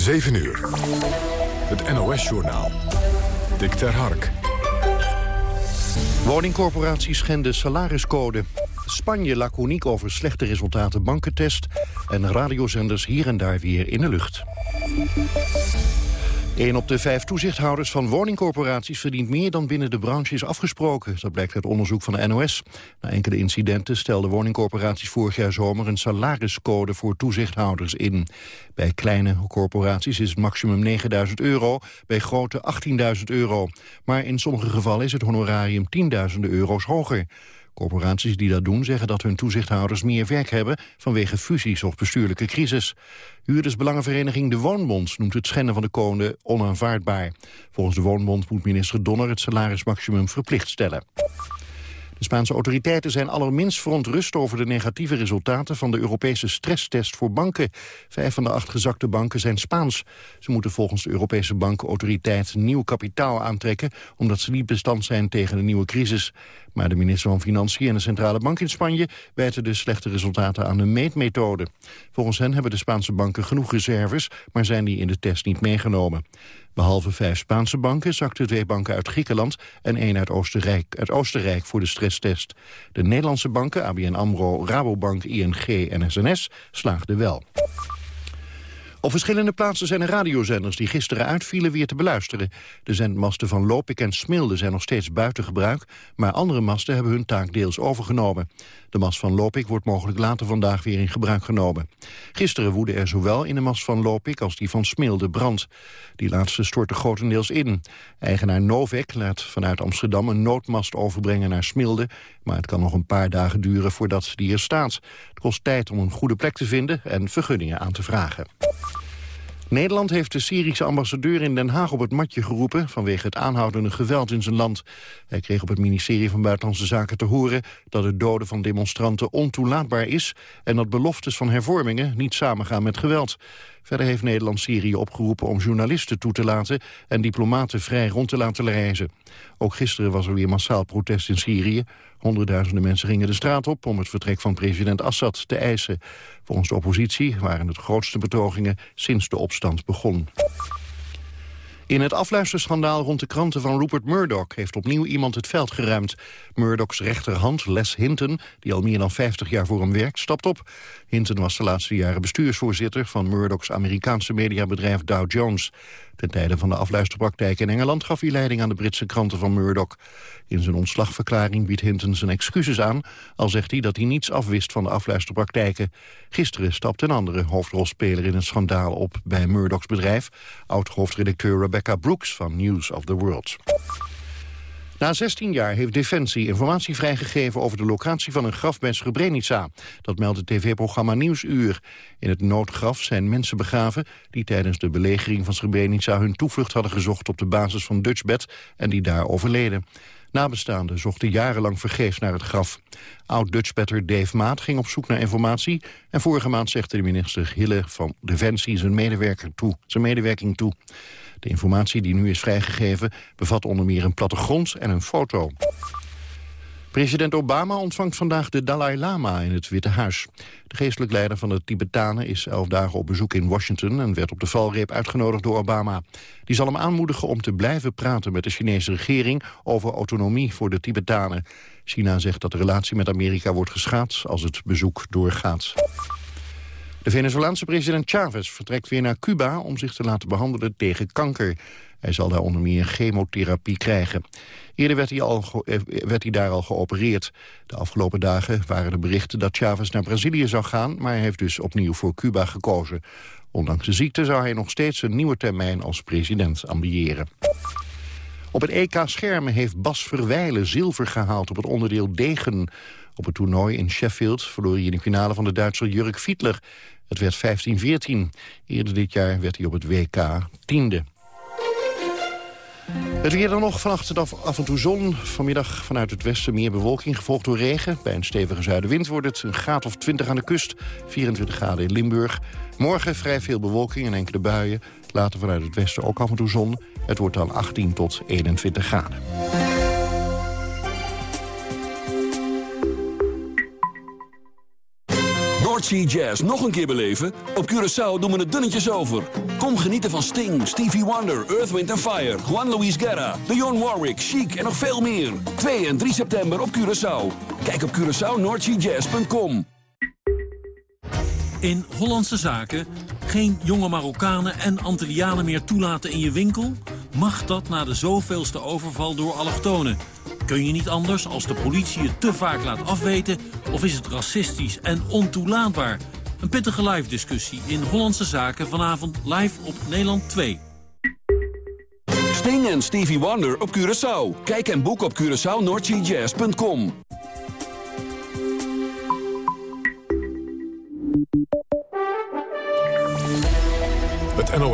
7 uur. Het NOS-journaal. Dick ter Hark. Woningcorporaties schenden salariscode. Spanje laconiek over slechte resultaten bankentest... en radiozenders hier en daar weer in de lucht. Een op de vijf toezichthouders van woningcorporaties verdient meer dan binnen de branche is afgesproken. Dat blijkt uit onderzoek van de NOS. Na enkele incidenten stelden woningcorporaties vorig jaar zomer een salariscode voor toezichthouders in. Bij kleine corporaties is het maximum 9000 euro, bij grote 18.000 euro. Maar in sommige gevallen is het honorarium tienduizenden euro's hoger. Corporaties die dat doen zeggen dat hun toezichthouders meer werk hebben vanwege fusies of bestuurlijke crisis. Huurdersbelangenvereniging De Woonbond noemt het schenden van de code onaanvaardbaar. Volgens de Woonbond moet minister Donner het salarismaximum verplicht stellen. De Spaanse autoriteiten zijn allerminst verontrust over de negatieve resultaten van de Europese stresstest voor banken. Vijf van de acht gezakte banken zijn Spaans. Ze moeten volgens de Europese Bankenautoriteit nieuw kapitaal aantrekken, omdat ze niet bestand zijn tegen de nieuwe crisis. Maar de minister van Financiën en de Centrale Bank in Spanje wijten de slechte resultaten aan de meetmethode. Volgens hen hebben de Spaanse banken genoeg reserves, maar zijn die in de test niet meegenomen. Behalve vijf Spaanse banken zakten twee banken uit Griekenland en één uit Oostenrijk, uit Oostenrijk voor de stresstest. De Nederlandse banken, ABN AMRO, Rabobank, ING en SNS, slaagden wel. Op verschillende plaatsen zijn er radiozenders die gisteren uitvielen weer te beluisteren. De zendmasten van Lopik en Smilde zijn nog steeds buiten gebruik, maar andere masten hebben hun taak deels overgenomen. De mast van Lopik wordt mogelijk later vandaag weer in gebruik genomen. Gisteren woedde er zowel in de mast van Lopik als die van Smilde brand. Die laatste stortte grotendeels in. Eigenaar Novek laat vanuit Amsterdam een noodmast overbrengen naar Smilde, maar het kan nog een paar dagen duren voordat die er staat. Het kost tijd om een goede plek te vinden en vergunningen aan te vragen. Nederland heeft de Syrische ambassadeur in Den Haag op het matje geroepen... vanwege het aanhoudende geweld in zijn land. Hij kreeg op het ministerie van Buitenlandse Zaken te horen... dat het doden van demonstranten ontoelaatbaar is... en dat beloftes van hervormingen niet samengaan met geweld. Verder heeft Nederland Syrië opgeroepen om journalisten toe te laten... en diplomaten vrij rond te laten reizen. Ook gisteren was er weer massaal protest in Syrië. Honderdduizenden mensen gingen de straat op om het vertrek van president Assad te eisen. Volgens de oppositie waren het grootste betogingen sinds de opstand begon. In het afluisterschandaal rond de kranten van Rupert Murdoch... heeft opnieuw iemand het veld geruimd. Murdochs rechterhand, Les Hinton, die al meer dan 50 jaar voor hem werkt, stapt op. Hinton was de laatste jaren bestuursvoorzitter... van Murdochs Amerikaanse mediabedrijf Dow Jones. Ten tijde van de afluisterpraktijk in Engeland gaf hij leiding aan de Britse kranten van Murdoch. In zijn ontslagverklaring biedt Hinton zijn excuses aan... al zegt hij dat hij niets afwist van de afluisterpraktijken. Gisteren stapte een andere hoofdrolspeler in het schandaal op bij Murdochs bedrijf... oud-hoofdredacteur Rebecca Brooks van News of the World. Na 16 jaar heeft Defensie informatie vrijgegeven over de locatie van een graf bij Srebrenica. Dat meldt het tv-programma Nieuwsuur. In het noodgraf zijn mensen begraven die tijdens de belegering van Srebrenica hun toevlucht hadden gezocht op de basis van Dutchbed en die daar overleden. Nabestaanden zochten jarenlang vergeefs naar het graf. Oud-Dutchbetter Dave Maat ging op zoek naar informatie... en vorige maand zegde de minister Hille van Defensie zijn, medewerker toe, zijn medewerking toe. De informatie die nu is vrijgegeven bevat onder meer een plattegrond en een foto. President Obama ontvangt vandaag de Dalai Lama in het Witte Huis. De geestelijk leider van de Tibetanen is elf dagen op bezoek in Washington... en werd op de valreep uitgenodigd door Obama. Die zal hem aanmoedigen om te blijven praten met de Chinese regering... over autonomie voor de Tibetanen. China zegt dat de relatie met Amerika wordt geschaad als het bezoek doorgaat. De Venezolaanse president Chavez vertrekt weer naar Cuba om zich te laten behandelen tegen kanker. Hij zal daar onder meer chemotherapie krijgen. Eerder werd hij, al, eh, werd hij daar al geopereerd. De afgelopen dagen waren de berichten dat Chavez naar Brazilië zou gaan... maar hij heeft dus opnieuw voor Cuba gekozen. Ondanks de ziekte zou hij nog steeds een nieuwe termijn als president ambiëren. Op het EK Schermen heeft Bas Verwijlen zilver gehaald op het onderdeel Degen. Op het toernooi in Sheffield verloor hij in de finale van de Duitser Jurk Fiedler. Het werd 15-14. Eerder dit jaar werd hij op het WK tiende. Het weer dan nog, vannacht af, af en toe zon. Vanmiddag vanuit het westen meer bewolking, gevolgd door regen. Bij een stevige zuidenwind wordt het een graad of 20 aan de kust. 24 graden in Limburg. Morgen vrij veel bewolking en enkele buien. Later vanuit het westen ook af en toe zon. Het wordt dan 18 tot 21 graden. North Jazz nog een keer beleven? Op Curaçao doen we het dunnetjes over. Kom genieten van Sting, Stevie Wonder, Earth, Wind Fire... Juan Luis Guerra, Dionne Warwick, Chic en nog veel meer. 2 en 3 september op Curaçao. Kijk op CuraçaoNordSeaJazz.com. In Hollandse Zaken geen jonge Marokkanen en Antillianen meer toelaten in je winkel? Mag dat na de zoveelste overval door allochtonen? Kun je niet anders als de politie je te vaak laat afweten... of is het racistisch en ontoelaatbaar? Een pittige live-discussie in Hollandse Zaken vanavond live op Nederland 2. Sting en Stevie Wonder op Curaçao. Kijk en boek op CuraçaoNordGJazz.com.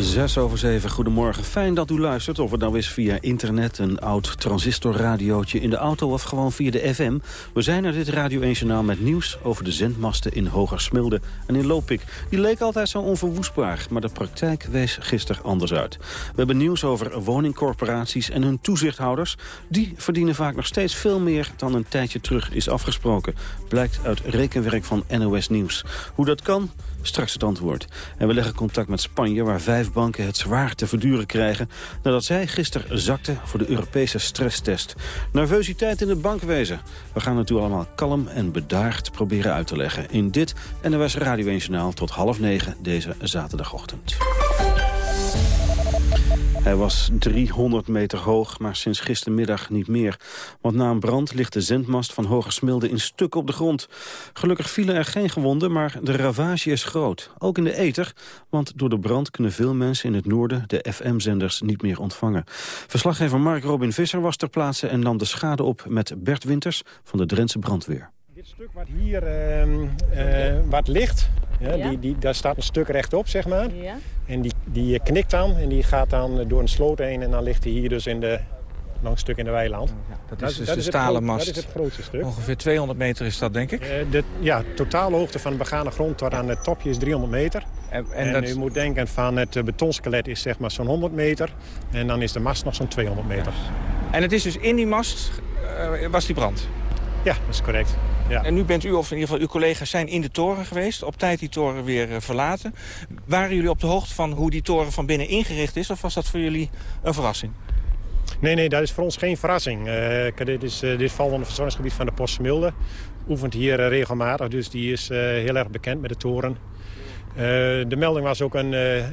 Zes over zeven, goedemorgen. Fijn dat u luistert, of het nou is via internet... een oud transistorradiootje in de auto of gewoon via de FM. We zijn er dit Radio 1 Journaal met nieuws over de zendmasten in Hogersmilde en in Lopik. Die leek altijd zo onverwoestbaar, maar de praktijk wees gisteren anders uit. We hebben nieuws over woningcorporaties en hun toezichthouders. Die verdienen vaak nog steeds veel meer dan een tijdje terug is afgesproken. Blijkt uit rekenwerk van NOS Nieuws. Hoe dat kan, straks het antwoord. En we leggen contact met Spanje, waar vijf banken het zwaar te verduren krijgen... nadat zij gisteren zakten voor de Europese stresstest. Nervositeit in het bankwezen. We gaan het u allemaal kalm en bedaard proberen uit te leggen... in dit NOS Radio 1 Journaal tot half negen deze zaterdagochtend. Hij was 300 meter hoog, maar sinds gistermiddag niet meer. Want na een brand ligt de zendmast van Hogersmilde in stukken op de grond. Gelukkig vielen er geen gewonden, maar de ravage is groot. Ook in de ether, want door de brand kunnen veel mensen in het noorden... de FM-zenders niet meer ontvangen. Verslaggever Mark Robin Visser was ter plaatse en nam de schade op met Bert Winters van de Drentse brandweer. Stuk wat hier uh, uh, wat ligt, ja, ja. Die, die, daar staat een stuk rechtop, zeg maar. Ja. En die, die knikt dan en die gaat dan door een sloot heen... en dan ligt hij hier dus in de, een stuk in de weiland. Ja, dat, dat is dus dat de stalen mast. Dat is het grootste stuk. Ongeveer 200 meter is dat, denk ik? Uh, de ja, totale hoogte van de begane grond tot aan het topje is 300 meter. En, en, en dat... u moet denken van het betonskelet is zeg maar zo'n 100 meter. En dan is de mast nog zo'n 200 meter. En het is dus in die mast uh, was die brand? Ja, dat is correct. Ja. En nu bent u, of in ieder geval uw collega's, zijn in de toren geweest. Op tijd die toren weer uh, verlaten. Waren jullie op de hoogte van hoe die toren van binnen ingericht is? Of was dat voor jullie een verrassing? Nee, nee, dat is voor ons geen verrassing. Uh, dit, is, uh, dit valt onder het verzorgingsgebied van de Post Smilde. Oefent hier uh, regelmatig, dus die is heel erg bekend met de toren. de melding was ook een,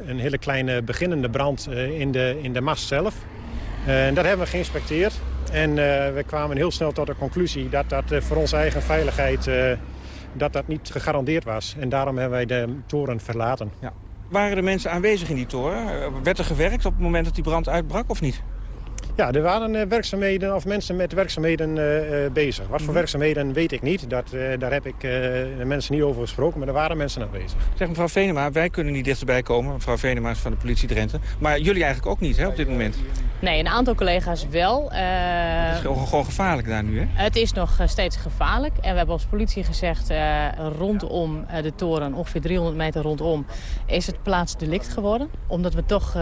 een hele kleine beginnende brand in, de, in de mast zelf. En dat hebben we geïnspecteerd. En uh, we kwamen heel snel tot de conclusie dat dat uh, voor onze eigen veiligheid uh, dat dat niet gegarandeerd was. En daarom hebben wij de toren verlaten. Ja. Waren er mensen aanwezig in die toren? Werd er gewerkt op het moment dat die brand uitbrak of niet? Ja, er waren werkzaamheden of mensen met werkzaamheden bezig. Wat voor mhm. werkzaamheden weet ik niet. Dat, daar heb ik de mensen niet over gesproken, maar er waren mensen aanwezig. Zeg mevrouw Venema, wij kunnen niet dichterbij komen. Mevrouw Venema is van de politie Drenthe. Maar jullie eigenlijk ook niet hè, op dit moment? Nee, een aantal collega's wel. het is gewoon gevaarlijk daar nu, hè? Het is nog steeds gevaarlijk. En we hebben als politie gezegd, rondom de toren, ongeveer 300 meter rondom, is het plaatsdelict geworden. Omdat we toch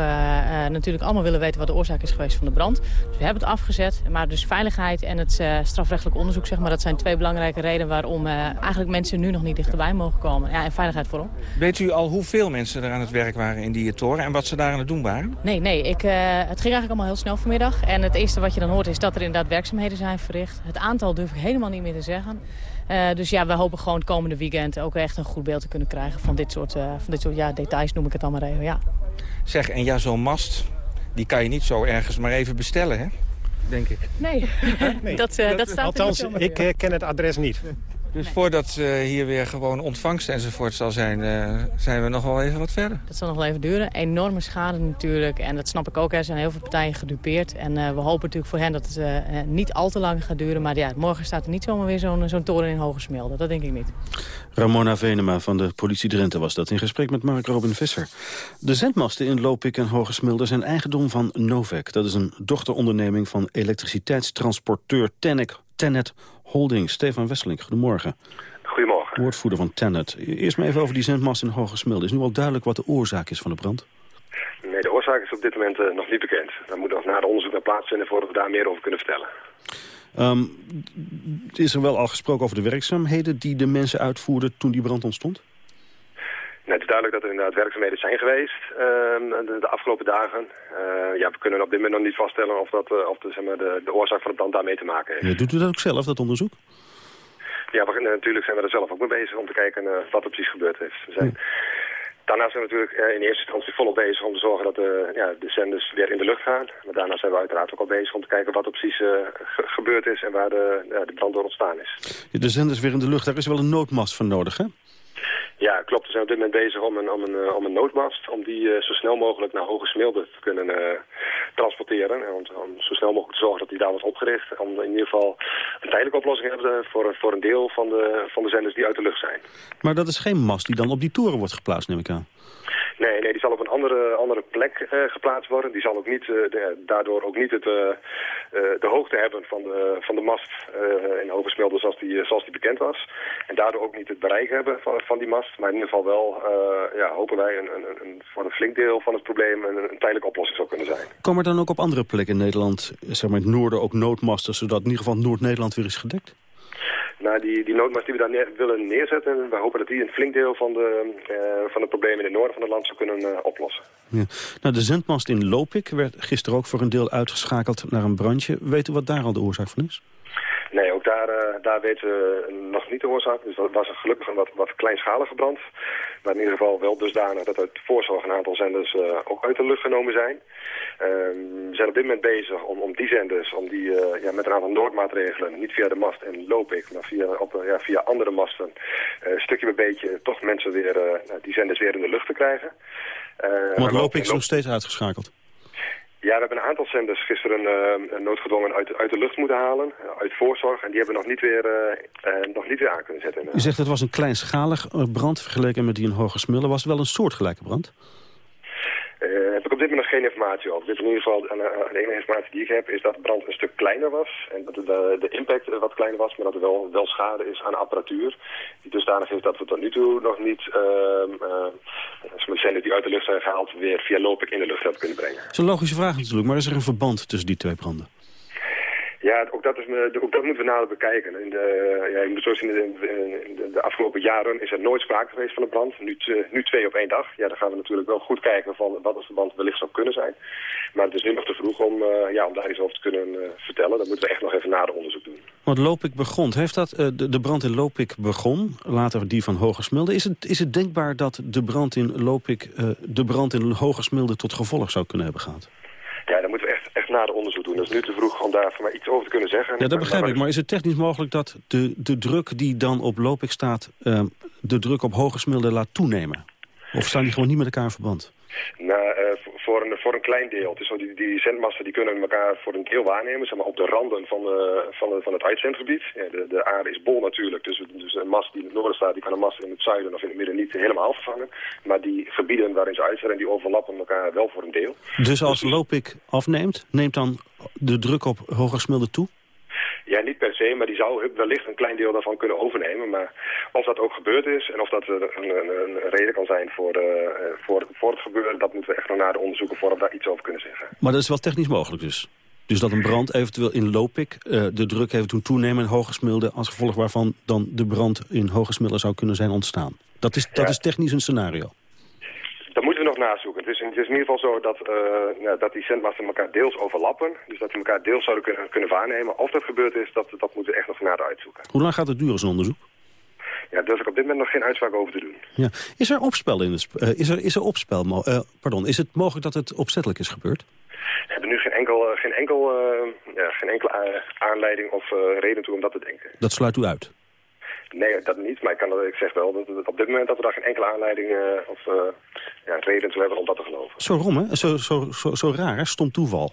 natuurlijk allemaal willen weten wat de oorzaak is geweest van de brand. Dus we hebben het afgezet. Maar dus veiligheid en het uh, strafrechtelijk onderzoek, zeg maar, dat zijn twee belangrijke redenen waarom uh, eigenlijk mensen nu nog niet dichterbij mogen komen. Ja, en veiligheid vooral. Weet u al hoeveel mensen er aan het werk waren in die toren en wat ze daar aan het doen waren? Nee, nee. Ik, uh, het ging eigenlijk allemaal heel snel vanmiddag. En het eerste wat je dan hoort is dat er inderdaad werkzaamheden zijn verricht. Het aantal durf ik helemaal niet meer te zeggen. Uh, dus ja, we hopen gewoon het komende weekend ook echt een goed beeld te kunnen krijgen van dit soort, uh, van dit soort ja, details, noem ik het dan maar even. Ja. Zeg, en ja, zo'n mast, die kan je niet zo ergens maar even bestellen, hè? Denk ik. Nee, nee. dat, uh, dat staat Althans, ik uh, ken het adres niet. Dus nee. voordat uh, hier weer gewoon ontvangst enzovoort zal zijn, uh, zijn we nog wel even wat verder. Dat zal nog wel even duren. Enorme schade natuurlijk. En dat snap ik ook. Er zijn heel veel partijen gedupeerd. En uh, we hopen natuurlijk voor hen dat het niet al te lang gaat duren. Maar ja, morgen staat er niet zomaar weer zo'n zo toren in Hoge Smilde. Dat denk ik niet. Ramona Venema van de politie Drenthe was dat in gesprek met Mark Robin Visser. De zendmasten in Lopik en Hoge Smilde zijn eigendom van Novec. Dat is een dochteronderneming van elektriciteitstransporteur Tenet, Tenet Holding. Stefan Wesseling, goedemorgen. Goedemorgen. Woordvoerder van Tenet. Eerst maar even over die zendmast in Hoge Smilde. Is nu al duidelijk wat de oorzaak is van de brand? Nee, de oorzaak is op dit moment uh, nog niet bekend. Dat moet nog na de onderzoek naar plaatsvinden voordat we daar meer over kunnen vertellen. Ehm, is er wel al gesproken over de werkzaamheden die de mensen uitvoerden toen die brand ontstond? Nou, het is duidelijk dat er inderdaad werkzaamheden zijn geweest ehm, de, de, afgelopen dagen. Uh, ja, we kunnen op dit moment nog niet vaststellen of, dat, uh, of de, zeg maar, de, de oorzaak van de brand daarmee te maken heeft. Ja, doet u dat ook zelf, dat onderzoek? Ja, we, natuurlijk zijn we er zelf ook mee bezig om te kijken wat er precies gebeurd is. We zijn... Daarna zijn we natuurlijk in eerste instantie volop bezig om te zorgen dat de, ja, de zenders weer in de lucht gaan. Maar daarna zijn we uiteraard ook al bezig om te kijken wat er precies ge gebeurd is en waar de, ja, de brand door ontstaan is. De zenders weer in de lucht, daar is wel een noodmast voor nodig, hè? Ja, klopt. We zijn op dit moment bezig om een, om een, om een noodmast... om die uh, zo snel mogelijk naar Hoge Smilde te kunnen uh, transporteren. En om, om, zo snel mogelijk te zorgen dat die daar wordt opgericht. Om in ieder geval een tijdelijke oplossing te hebben... voor, voor een deel van de, van de zenders die uit de lucht zijn. Maar dat is geen mast die dan op die toren wordt geplaatst, neem ik aan. Nee, nee, die zal op een andere, andere plek uh, geplaatst worden. Die zal ook niet, uh, de, daardoor ook niet het, uh, de hoogte hebben van de, van de mast in Oversmelde zoals die, zoals die bekend was. En daardoor ook niet het bereik hebben van, van die mast. Maar in ieder geval wel, ja, hopen wij, een, een, een, voor een flink deel van het probleem een, een tijdelijke oplossing zou kunnen zijn. Komen er dan ook op andere plekken in Nederland, zeg maar in het noorden, ook noodmasten, zodat in ieder geval Noord-Nederland weer is gedekt? Nou, die, die noodmast die we daar neer, willen neerzetten, we hopen dat die een flink deel van de, uh, van de problemen in het noorden van het land zou kunnen uh, oplossen. Ja. Nou, de zendmast in Lopik werd gisteren ook voor een deel uitgeschakeld naar een brandje. Weet u wat daar al de oorzaak van is? Ook daar, uh, daar weten we nog niet de oorzaak. Dus dat was een gelukkig een wat, wat kleinschalige brand. Maar in ieder geval wel dusdanig dat uit voorzorg een aantal zenders uh, ook uit de lucht genomen zijn. Uh, we zijn op dit moment bezig om, om die zenders, om die uh, ja, met een aantal noodmaatregelen, niet via de mast en loop ik, maar via, op, ja, via andere masten, stukje bij beetje toch mensen weer, die zenders weer in de lucht te krijgen. Want loop ik nog steeds uitgeschakeld? Ja, we hebben een aantal zenders gisteren uh, noodgedwongen uit, uit de lucht moeten halen, uh, uit voorzorg. En die hebben we nog niet weer, uh, nog niet weer aan kunnen zetten. U zegt het was een kleinschalig brand vergeleken met die in Hoge Smillen. Was het wel een soortgelijke brand? Uh, heb ik op dit moment nog geen informatie over. Dit in ieder geval, uh, de enige informatie die ik heb, is dat de brand een stuk kleiner was. En dat de, de impact wat kleiner was, maar dat er wel, wel schade is aan apparatuur. Die dusdanig is dat we tot nu toe nog niet, uh, zender die uit de lucht zijn gehaald, weer via loopik in de lucht hebben kunnen brengen. Dat is een logische vraag natuurlijk, maar is er een verband tussen die twee branden? Ja, ook dat, is, ook dat moeten we nader bekijken. In de, ja, in de, in de, de, afgelopen jaren is er nooit sprake geweest van een brand. Nu, nu twee op één dag. Ja, dan gaan we natuurlijk wel goed kijken van wat de verband wellicht zou kunnen zijn. Maar het is nu nog te vroeg om, uh, ja, om daar iets over te kunnen uh, vertellen. Dan moeten we echt nog even nader onderzoek doen. Want Lopik begon, heeft dat, uh, de, de, brand in Lopik begon, later die van Hogersmilde. Is het, is het denkbaar dat de brand in Lopik, de brand in Hogersmilde tot gevolg zou kunnen hebben gehad? Ja, dan echt nader onderzoek doen. Dat is nu te vroeg om daar maar iets over te kunnen zeggen. Ja, dat begrijp ik. Maar is het technisch mogelijk dat de, de druk die dan op Lopik staat... Uh, de druk op Hogesmilde laat toenemen? Of staan die gewoon niet met elkaar in verband? Nou, uh, voor, een, voor een klein deel. Zo die, die zendmasten die kunnen elkaar voor een deel waarnemen, zeg maar op de randen van, de, van, de, van het uitzendgebied. Ja, de, de aarde is bol natuurlijk, dus, dus een mast die in het noorden staat, die kan een mast in het zuiden of in het midden niet helemaal vervangen. Maar die gebieden waarin ze uitzenden, die overlappen elkaar wel voor een deel. Dus als Lopik afneemt, neemt dan de druk op Hogersmilde toe? Ja, niet per se, maar die zou wellicht een klein deel daarvan kunnen overnemen. Maar of dat ook gebeurd is en of dat een, een, een reden kan zijn voor, uh, voor, voor het gebeuren... dat moeten we echt nog naar de onderzoeken voordat we daar iets over kunnen zeggen. Maar dat is wel technisch mogelijk dus? Dus dat een brand eventueel in Lopik uh, de druk heeft doen toenemen in Hogesmilde... als gevolg waarvan dan de brand in Hogesmilde zou kunnen zijn ontstaan. Dat is, dat ja. is technisch een scenario. Nog nazoeken. Het is, het is in ieder geval zo dat, uh, nou, dat die zendmasten elkaar deels overlappen. Dus dat die elkaar deels zouden kunnen, kunnen waarnemen. Of dat gebeurd is, dat, dat moeten we echt nog nader uitzoeken. Hoe lang gaat het duren, zo'n onderzoek? Ja, daar durf ik op dit moment nog geen uitspraak over te doen. Ja. Is er opspel in het uh, is er, is er opspel, uh, pardon, is het mogelijk dat het opzettelijk is gebeurd? We hebben nu geen enkel, geen enkel, ja, geen enkele aanleiding of reden toe om dat te denken. Dat sluit u uit? Nee, dat niet. Maar ik, kan, ik zeg wel dat op dit moment dat we daar geen enkele aanleiding uh, of uh, ja, reden toe hebben om dat te geloven. Zo rom, hè? Zo, zo, zo, zo raar, hè? Stom toeval.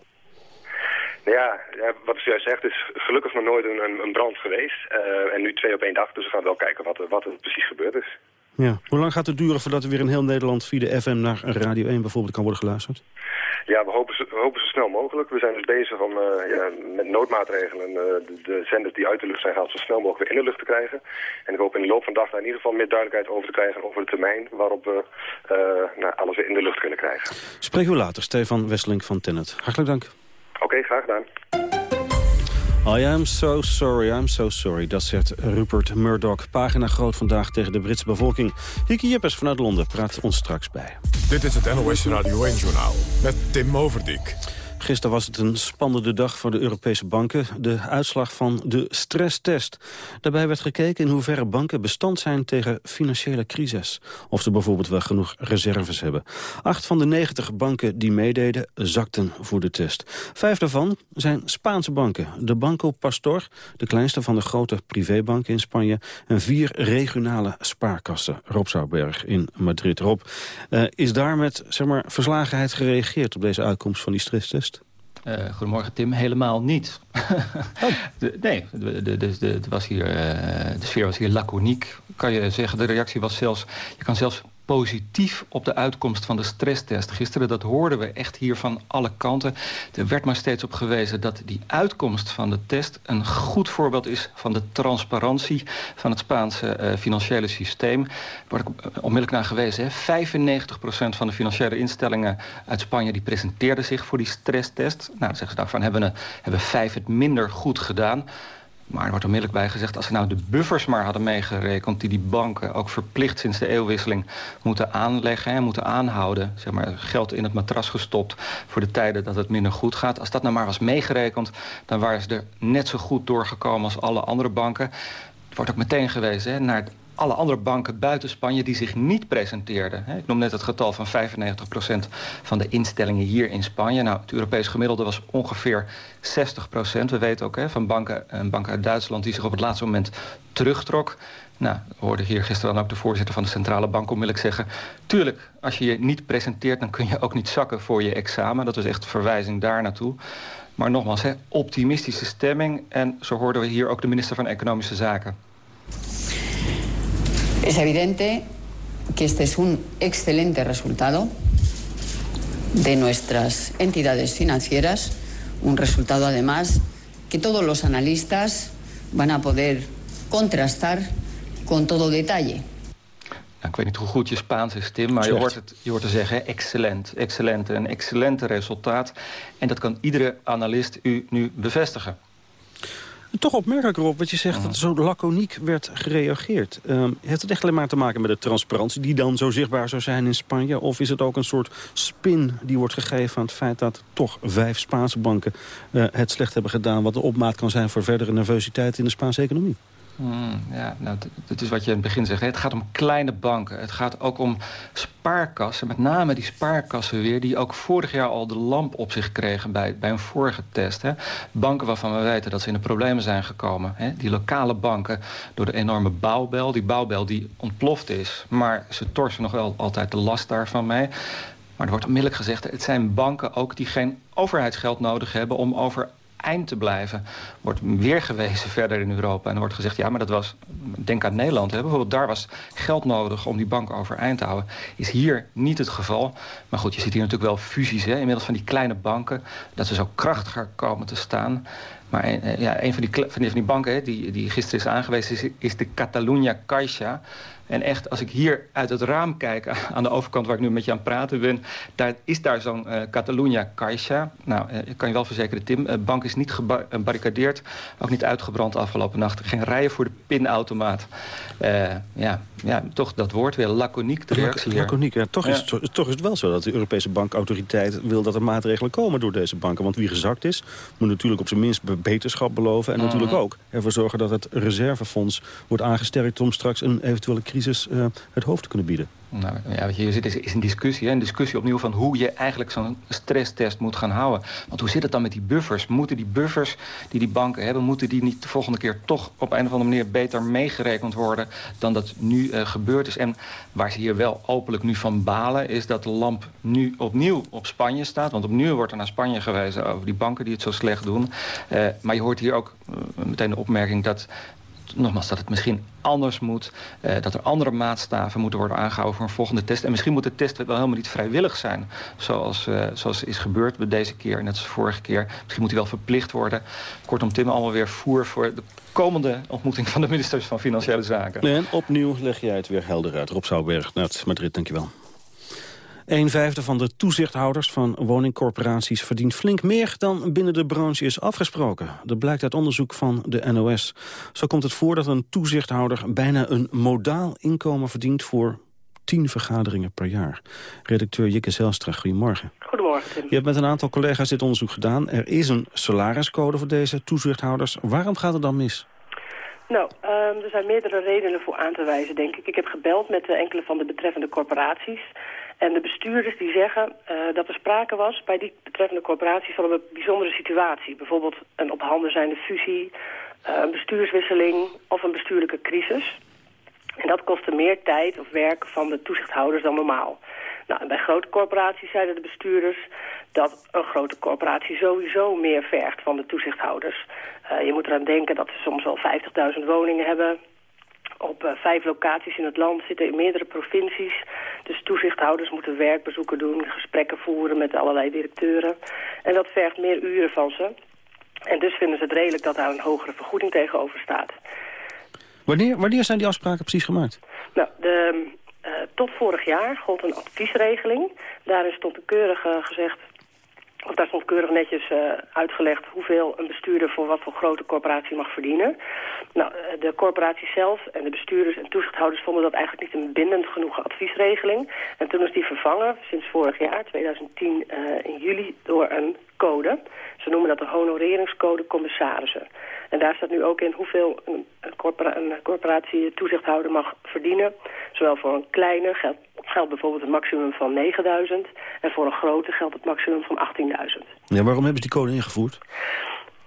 Nou ja, ja, wat ik juist zeg, is gelukkig nog nooit een, een brand geweest. Uh, en nu twee op één dag, dus we gaan wel kijken wat, wat er precies gebeurd is. Ja. Hoe lang gaat het duren voordat er weer in heel Nederland via de FM naar Radio 1 bijvoorbeeld kan worden geluisterd? Ja, we hopen, we hopen zo snel mogelijk. We zijn dus bezig om uh, ja, met noodmaatregelen uh, de, de, zenders die uit de lucht zijn gehaald zo snel mogelijk weer in de lucht te krijgen. En ik hoop in de loop van de dag daar in ieder geval meer duidelijkheid over te krijgen over de termijn waarop we uh, nou, alles weer in de lucht kunnen krijgen. Spreek u later, Stefan Wesseling van Tennet. Hartelijk dank. Oké, okay, graag gedaan. I am so sorry, I'm so sorry. Dat zegt Rupert Murdoch. Pagina groot vandaag tegen de Britse bevolking. Hiki Jippers vanuit Londen praat ons straks bij. Dit is het NOS Radio 1-journaal met Tim Overdijk. Gisteren was het een spannende dag voor de Europese banken. De uitslag van de stresstest. Daarbij werd gekeken in hoeverre banken bestand zijn tegen financiële crisis. Of ze bijvoorbeeld wel genoeg reserves hebben. Acht van de 90 banken die meededen zakten voor de test. Vijf daarvan zijn Spaanse banken. De Banco Pastor, de kleinste van de grote privébanken in Spanje. En vier regionale spaarkassen. Rob Zouberg in Madrid. Rob, uh, is daar met zeg maar, verslagenheid gereageerd op deze uitkomst van die stresstest? Uh, goedemorgen Tim, helemaal niet. Oh. de, nee, de, was hier, uh, de sfeer was hier laconiek, kan je zeggen. De reactie was zelfs, je kan zelfs positief op de uitkomst van de stresstest. Gisteren, dat hoorden we echt hier van alle kanten. Er werd maar steeds op gewezen dat die uitkomst van de test... een goed voorbeeld is van de transparantie van het Spaanse uh, financiële systeem. Er wordt eh, onmiddellijk naar gewezen. Hè? 95% van de financiële instellingen uit Spanje... die presenteerden zich voor die stresstest. Nou, zeggen ze daarvan hebben, hebben vijf het minder goed gedaan... Maar er wordt onmiddellijk bij gezegd... als ze nou de buffers maar hadden meegerekend... die die banken ook verplicht sinds de eeuwwisseling moeten aanleggen... en moeten aanhouden, zeg maar, geld in het matras gestopt... voor de tijden dat het minder goed gaat. Als dat nou maar was meegerekend... dan waren ze er net zo goed doorgekomen als alle andere banken. Het wordt ook meteen gewezen hè, naar alle andere banken buiten Spanje die zich niet presenteerden. Ik noem net het getal van 95% van de instellingen hier in Spanje. Nou, het Europees gemiddelde was ongeveer 60%. We weten ook hè, van banken, een bank uit Duitsland die zich op het laatste moment terugtrok. Nou, we hoorden hier gisteren dan ook de voorzitter van de Centrale Bank onmiddellijk zeggen... tuurlijk, als je je niet presenteert, dan kun je ook niet zakken voor je examen. Dat was echt verwijzing daar naartoe. Maar nogmaals, hè, optimistische stemming. En zo hoorden we hier ook de minister van Economische Zaken. Es evidente que este es un excelente resultado de nuestras entidades financieras, un resultado además que todos los analistas van a poder contrastar con todo detalle. Nou, ik weet niet hoe goed je Spaans is, Tim, maar je hoort, het, je hoort te zeggen excellent, excellent, een excellente resultaat. En dat kan iedere analist u nu bevestigen. Toch opmerkelijk erop wat je zegt dat er zo laconiek werd gereageerd. Um, heeft het echt alleen maar te maken met de transparantie die dan zo zichtbaar zou zijn in Spanje? Of is het ook een soort spin die wordt gegeven aan het feit dat toch vijf Spaanse banken uh, het slecht hebben gedaan... wat de opmaat kan zijn voor verdere nervositeit in de Spaanse economie? Hmm, ja, nou, dat is wat je in het begin zegt. Het gaat om kleine banken. Het gaat ook om spaarkassen. Met name die spaarkassen weer... die ook vorig jaar al de lamp op zich kregen bij, bij een vorige test. Hè. Banken waarvan we weten dat ze in de problemen zijn gekomen. Hè. Die lokale banken door de enorme bouwbel. Die bouwbel die ontploft is. Maar ze torsen nog wel altijd de last daarvan mee. Maar er wordt onmiddellijk gezegd... het zijn banken ook die geen overheidsgeld nodig hebben... om over eind te blijven. Wordt weer gewezen verder in Europa. En er wordt gezegd, ja, maar dat was... Denk aan Nederland, hè. bijvoorbeeld daar was geld nodig om die bank overeind te houden. Is hier niet het geval. Maar goed, je ziet hier natuurlijk wel fusies, hè, inmiddels van die kleine banken. Dat ze zo krachtiger komen te staan. Maar eh, ja, een van die, van die, van die banken hè, die, die gisteren is aangewezen... is, is de Catalunya Caixa. En echt, als ik hier uit het raam kijk, aan de overkant waar ik nu met je aan het praten ben... daar is daar zo'n uh, Catalunya Caixa. Nou, uh, ik kan je wel verzekeren, Tim, de uh, bank is niet gebarricadeerd. Ook niet uitgebrand afgelopen nacht. Geen rijen voor de pinautomaat. ja, ja, toch dat woord weer, laconiek de reactie hier. Laconiek, ja, toch, Is, toch is het wel zo dat de Europese bankautoriteit wil dat er maatregelen komen door deze banken. Want wie gezakt is, moet natuurlijk op zijn minst beterschap beloven. En mm. natuurlijk ook ervoor zorgen dat het reservefonds wordt aangesterkt om straks een eventuele crisis uh, het hoofd te kunnen bieden. Nou, ja, wat je hier zit is, een discussie. Hè? Een discussie opnieuw van hoe je eigenlijk zo'n stresstest moet gaan houden. Want hoe zit het dan met die buffers? Moeten die buffers die die banken hebben... moeten die niet de volgende keer toch op een of andere manier beter meegerekend worden... dan dat nu uh, gebeurd is? En waar ze hier wel openlijk nu van balen... is dat de lamp nu opnieuw op Spanje staat. Want opnieuw wordt er naar Spanje gewezen over die banken die het zo slecht doen. Uh, maar je hoort hier ook meteen de opmerking dat nogmaals, dat het misschien anders moet. Uh, dat er andere maatstaven moeten worden aangehouden voor een volgende test. En misschien moet de test wel helemaal niet vrijwillig zijn. Zoals, uh, zoals is gebeurd bij deze keer, net als vorige keer. Misschien moet hij wel verplicht worden. Kortom, Tim, allemaal weer voer voor de komende ontmoeting van de ministers van Financiële Zaken. En opnieuw leg jij het weer helder uit. Rob Zouwberg, naar Madrid, dankjewel. Een vijfde van de toezichthouders van woningcorporaties verdient flink meer dan binnen de branche is afgesproken. Dat blijkt uit onderzoek van de NOS. Zo komt het voor dat een toezichthouder bijna een modaal inkomen verdient voor tien vergaderingen per jaar. Redacteur Jikke Zelstra, goedemorgen. Goedemorgen, Tim. Je hebt met een aantal collega's dit onderzoek gedaan. Er is een salariscode voor deze toezichthouders. Waarom gaat het dan mis? Nou, ehm, er zijn meerdere redenen voor aan te wijzen, denk ik. Ik heb gebeld met enkele van de betreffende corporaties. En de bestuurders die zeggen uh, dat er sprake was bij die betreffende corporaties van een bijzondere situatie. Bijvoorbeeld een op handen zijnde fusie, uh, een bestuurswisseling of een bestuurlijke crisis. En dat kostte meer tijd of werk van de toezichthouders dan normaal. Nou, bij grote corporaties zeiden de bestuurders dat een grote corporatie sowieso meer vergt van de toezichthouders. Uh, je moet eraan denken dat ze soms wel 50.000 woningen hebben. Op vijf locaties in het land zitten in meerdere provincies. Dus toezichthouders moeten werkbezoeken doen, gesprekken voeren met allerlei directeuren. En dat vergt meer uren van ze. En dus vinden ze het redelijk dat daar een hogere vergoeding tegenover staat. Wanneer, wanneer zijn die afspraken precies gemaakt? Nou, de, uh, tot vorig jaar gold een adviesregeling. Daarin stond keurig uh, gezegd... Of daar stond keurig netjes uh, uitgelegd hoeveel een bestuurder voor wat voor grote corporatie mag verdienen. Nou, de corporatie zelf en de bestuurders en toezichthouders vonden dat eigenlijk niet een bindend genoeg adviesregeling. En toen is die vervangen sinds vorig jaar, 2010 in juli, door een code. Ze noemen dat de honoreringscode commissarissen. En daar staat nu ook in hoeveel een, corpora een corporatie toezichthouder mag verdienen. Zowel voor een kleine geldt, geldt bijvoorbeeld een maximum van 9000 en voor een grote geldt het maximum van 18.000. Ja, waarom hebben ze die code ingevoerd?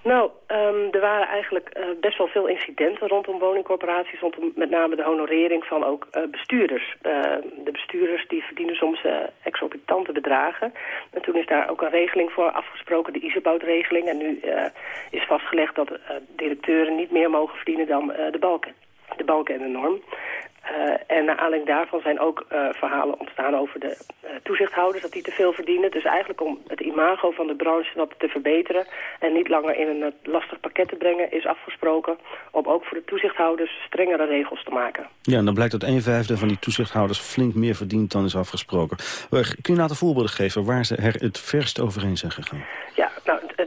Nou, um, er waren eigenlijk uh, best wel veel incidenten rondom woningcorporaties, rondom met name de honorering van ook uh, bestuurders. Uh, de bestuurders die verdienen soms exorbitante bedragen. En toen is daar ook een regeling voor afgesproken, de Isebout-regeling. En nu is vastgelegd dat directeuren niet meer mogen verdienen dan de balken. De balken en de norm. Uh, en naar aanleiding daarvan zijn ook uh, verhalen ontstaan over de uh, toezichthouders, dat die te veel verdienen. Dus eigenlijk om het imago van de branche wat te verbeteren en niet langer in een lastig pakket te brengen, is afgesproken om ook voor de toezichthouders strengere regels te maken. Ja, en dan blijkt dat een vijfde van die toezichthouders flink meer verdient dan is afgesproken. Kun je een aantal voorbeelden geven waar ze er het verst overheen zijn gegaan? Ja,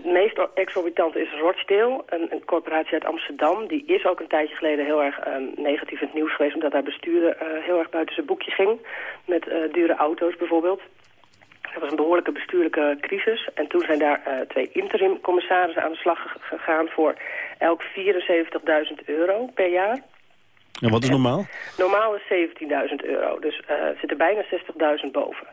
het, meest exorbitante is Rochdale, een, een, corporatie uit Amsterdam. Die is ook een tijdje geleden heel erg negatief in het nieuws geweest, omdat daar bestuurder uh, heel erg buiten zijn boekje ging. Met uh, dure auto's bijvoorbeeld. Er was een behoorlijke bestuurlijke crisis. En toen zijn daar uh, twee interim-commissarissen aan de slag gegaan voor elk 74.000 euro per jaar. En wat is normaal? En normaal is 17.000 euro. Dus uh, zit er bijna 60.000 boven.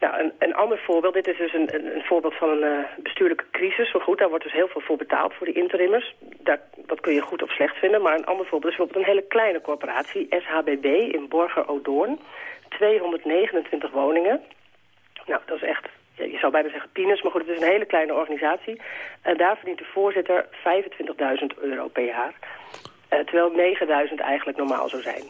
Nou, een, een ander voorbeeld, dit is dus een, een, een voorbeeld van een uh, bestuurlijke crisis. Maar goed, daar wordt dus heel veel voor betaald voor die interimmers. Daar, dat kun je goed of slecht vinden. Maar een ander voorbeeld is bijvoorbeeld een hele kleine corporatie, SHBB in Borger-Odoorn. 229 woningen. Nou, dat is echt, je zou bijna zeggen peanuts, maar goed, het is een hele kleine organisatie. En daar verdient de voorzitter 25.000 euro per jaar. Uh, terwijl 9.000 eigenlijk normaal zou zijn.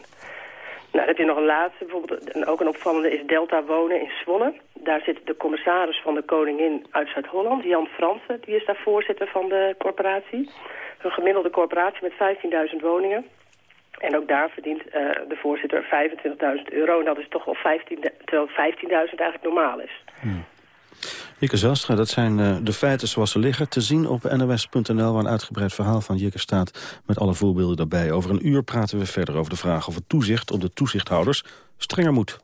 Nou, dan heb je nog een laatste, bijvoorbeeld, ook een opvallende is Delta Wonen in Zwolle. Daar zit de commissaris van de Koningin uit Zuid-Holland, Jan Fransen, die is daar voorzitter van de corporatie. Een gemiddelde corporatie met 15.000 woningen. En ook daar verdient uh, de voorzitter 25.000 euro. En dat is toch wel 15, terwijl 15.000 eigenlijk normaal is. Hmm. Jikke Zelstra, dat zijn uh, de feiten zoals ze liggen. Te zien op nos.nl, waar een uitgebreid verhaal van Jikke staat... met alle voorbeelden daarbij. Over een uur praten we verder over de vraag of het toezicht op de toezichthouders strenger moet.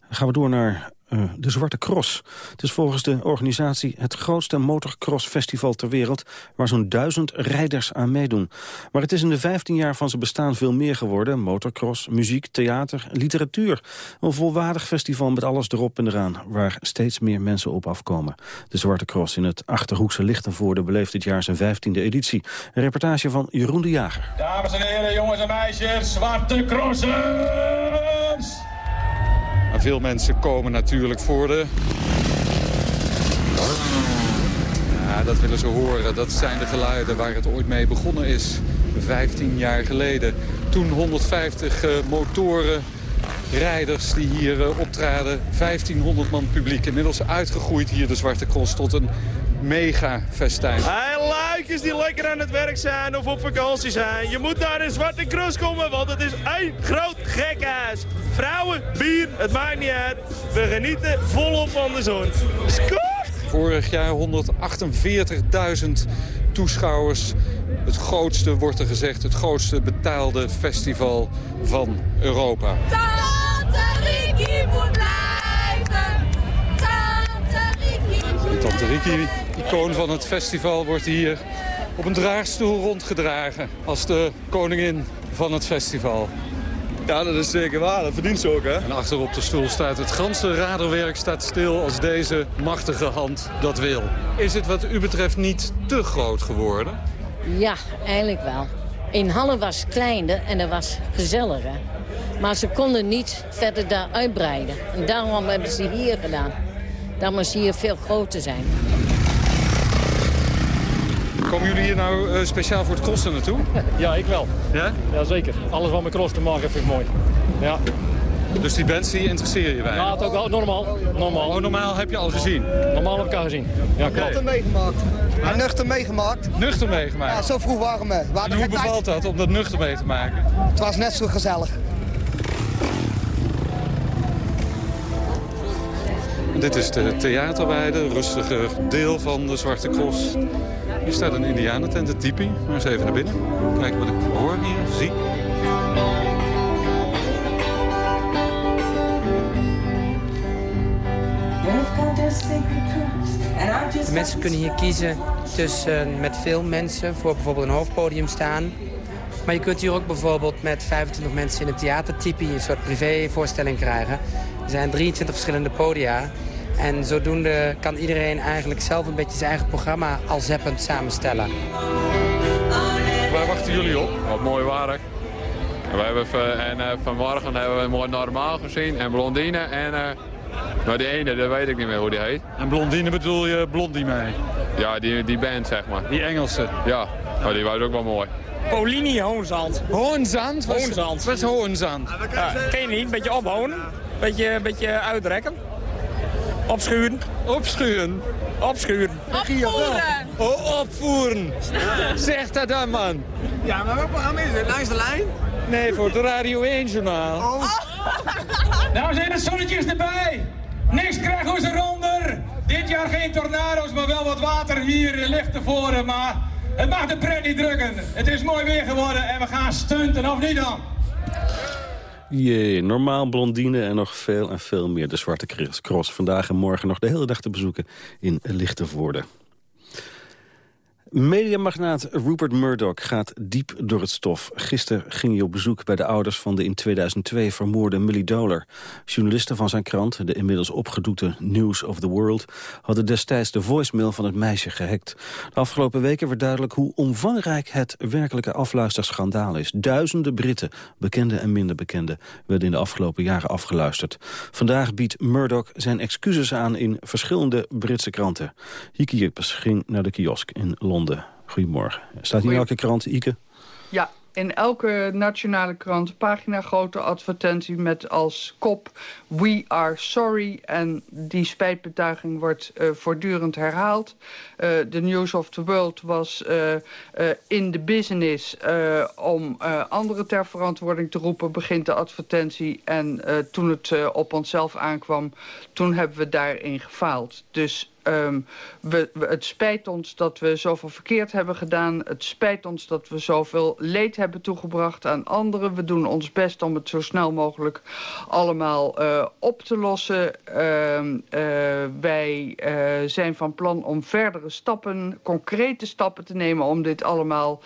Dan gaan we door naar uh, de Zwarte Cross. Het is volgens de organisatie het grootste motocrossfestival ter wereld... waar zo'n duizend rijders aan meedoen. Maar het is in de 15 jaar van zijn bestaan veel meer geworden. Motocross, muziek, theater, literatuur. Een volwaardig festival met alles erop en eraan... waar steeds meer mensen op afkomen. De Zwarte Cross in het Achterhoekse Lichtenvoorde... beleeft dit jaar zijn 15e editie. Een reportage van Jeroen de Jager. Dames en heren, jongens en meisjes, Zwarte Crossers! Veel mensen komen natuurlijk voor de... Ja, dat willen ze horen. Dat zijn de geluiden waar het ooit mee begonnen is. 15 jaar geleden. Toen 150 uh, motoren rijders die hier uh, optraden. 1500 man publiek. Inmiddels uitgegroeid hier de Zwarte Cross tot een mega festijn. Hey, luikjes die lekker aan het werk zijn of op vakantie zijn. Je moet naar een zwarte cross komen, want het is één groot gekhuis. Vrouwen, bier, het maakt niet uit. We genieten volop van de zon. Skoft! Vorig jaar 148.000 toeschouwers. Het grootste, wordt er gezegd, het grootste betaalde festival van Europa. Tante Riki moet blijven. Tante Riki De Tante Riki, icoon van het festival, wordt hier op een draagstoel rondgedragen als de koningin van het festival. Ja, dat is zeker waar. Dat verdient ze ook, hè? En achter op de stoel staat het ganse raderwerk staat stil als deze machtige hand dat wil. Is het wat u betreft niet te groot geworden? Ja, eigenlijk wel. In Halle was kleiner en dat was gezelliger. Maar ze konden niet verder daar uitbreiden. En daarom hebben ze hier gedaan. Daar moest hier veel groter zijn. Komen jullie hier nou eh, speciaal voor het crossen naartoe? Ja, ik wel. Ja? Jazeker. Alles wat met cross te maken vind ik mooi. Ja. Dus die bands die interesseren je wij? Ja, het ook wel. Normaal. Normaal. Oh, normaal heb je al gezien? Normaal heb ik al gezien. Ja, klopt. Oké. meegemaakt. En nuchter meegemaakt. Nuchter meegemaakt? Ja, zo vroeg waren we. En hoe bevalt dat om dat nuchter mee te maken? Het was net zo gezellig. Dit is de theaterweide, rustige deel van de Zwarte Cross. Hier staat een indianentent, de tipi. Maar eens even naar binnen. Kijken wat ik hoor hier, zie. De mensen kunnen hier kiezen tussen met veel mensen voor bijvoorbeeld een hoofdpodium staan. Maar je kunt hier ook bijvoorbeeld met 25 mensen in een theatertype een soort privévoorstelling krijgen. Er zijn 23 verschillende podia. En zodoende kan iedereen eigenlijk zelf een beetje zijn eigen programma al zeppend samenstellen. Waar wachten jullie op? Wat mooi werk. We hebben van, en, eh, vanmorgen hebben we mooi normaal gezien en blondine en eh nou die ene, dat weet ik niet meer hoe die heet. En blondine bedoel je blondie mee? Ja, die, die band zeg maar. Die Engelse? Ja, maar die was ook wel mooi. Paulinie Hoonzand. Hoonzand? Wat is- Hoonzand. Wat is Hoonzand? Ja, ken je niet? Een beetje ophouden. Beetje, beetje uitrekken. Opschuren. Opschuren? Opschuren. Opvoeren. Oh, opvoeren. Zeg dat dan, man. Ja, maar welk programma is het? Langs de lijn? Nee, voor het Radio 1-journaal. Dames en heren, het zonnetje is erbij. Niks krijgen we eronder. Dit jaar geen tornado's, maar wel wat water hier ligt tevoren. Maar het mag de pret niet drukken. Het is mooi weer geworden en we gaan stunten, of niet dan? Jee, normaal blondine en nog veel en veel meer. De Zwarte Cross vandaag en morgen nog de hele dag te bezoeken in Lichtenvoorde. Mediamagnaat Rupert Murdoch gaat diep door het stof. Gisteren ging hij op bezoek bij de ouders van de in 2002 vermoorde Millie Dowler. Journalisten van zijn krant, de inmiddels opgedoekte News of the World... hadden destijds de voicemail van het meisje gehackt. De afgelopen weken werd duidelijk hoe omvangrijk het werkelijke afluisterschandaal is. Duizenden Britten, bekende en minder bekende, werden in de afgelopen jaren afgeluisterd. Vandaag biedt Murdoch zijn excuses aan in verschillende Britse kranten. Hieke Jippes ging naar de kiosk in Londen. Goedemorgen. Staat in elke krant, Ike? Ja, in elke nationale krant pagina grote advertentie met als kop We are sorry. En die spijtbetuiging wordt eh, voortdurend herhaald. Eh, De News of the World was eh, in de business om anderen ter verantwoording te roepen, begint de advertentie. En toen het op onszelf aankwam, toen hebben we daarin gefaald. Dus Ehm, we, het spijt ons dat we zoveel verkeerd hebben gedaan. Het spijt ons dat we zoveel leed hebben toegebracht aan anderen. We doen ons best om het zo snel mogelijk allemaal eh, op te lossen. Ehm, eh, wij eh, zijn van plan om verdere stappen, concrete stappen te nemen... om dit allemaal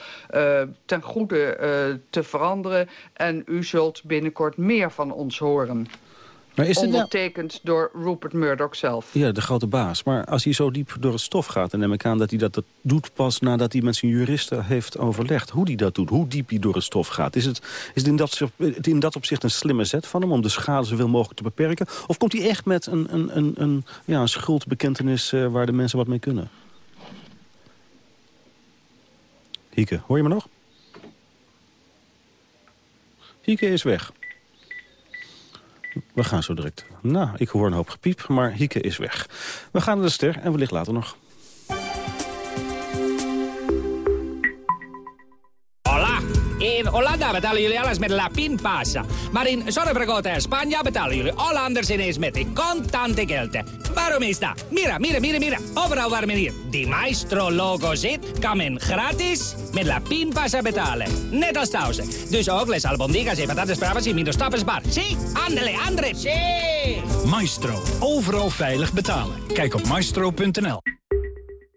ten goede te veranderen. En u zult binnenkort meer van ons horen. Maar is nou- Ondertekend door Rupert Murdoch zelf. Ja, de grote baas. Maar als hij zo diep door het stof gaat... dan neem ik aan dat hij dat, dat doet pas nadat hij met zijn juristen heeft overlegd. Hoe hij dat doet, hoe diep hij door het stof gaat. Is het, is het in, dat, zo- het in dat opzicht een slimme zet van hem... om de schade zoveel mogelijk te beperken? Of komt hij echt met een, een, een, een, ja, een schuldbekentenis... eh, waar de mensen wat mee kunnen? Hieke, hoor je me nog? Hieke is weg. We gaan zo direct. Nou, ik hoor een hoop gepiep, maar Hieke is weg. We gaan naar de ster en wellicht later nog. Hollanda betalen jullie alles met La Pinpasa. Maar in Zorrevergota en Spanje betalen jullie Hollanders ineens met de contante geld. Waarom is dat? Mira, mira, mira, mira. Overal waar men hier die Maestro-logo zit, kan men gratis met La Pinpasa betalen. Net als thuis. Dus ook les albondigas en patatas bravas in minder stappersbar. Zie, andele, andre. Zie. Maestro. Overal veilig betalen. Kijk op maestro.nl.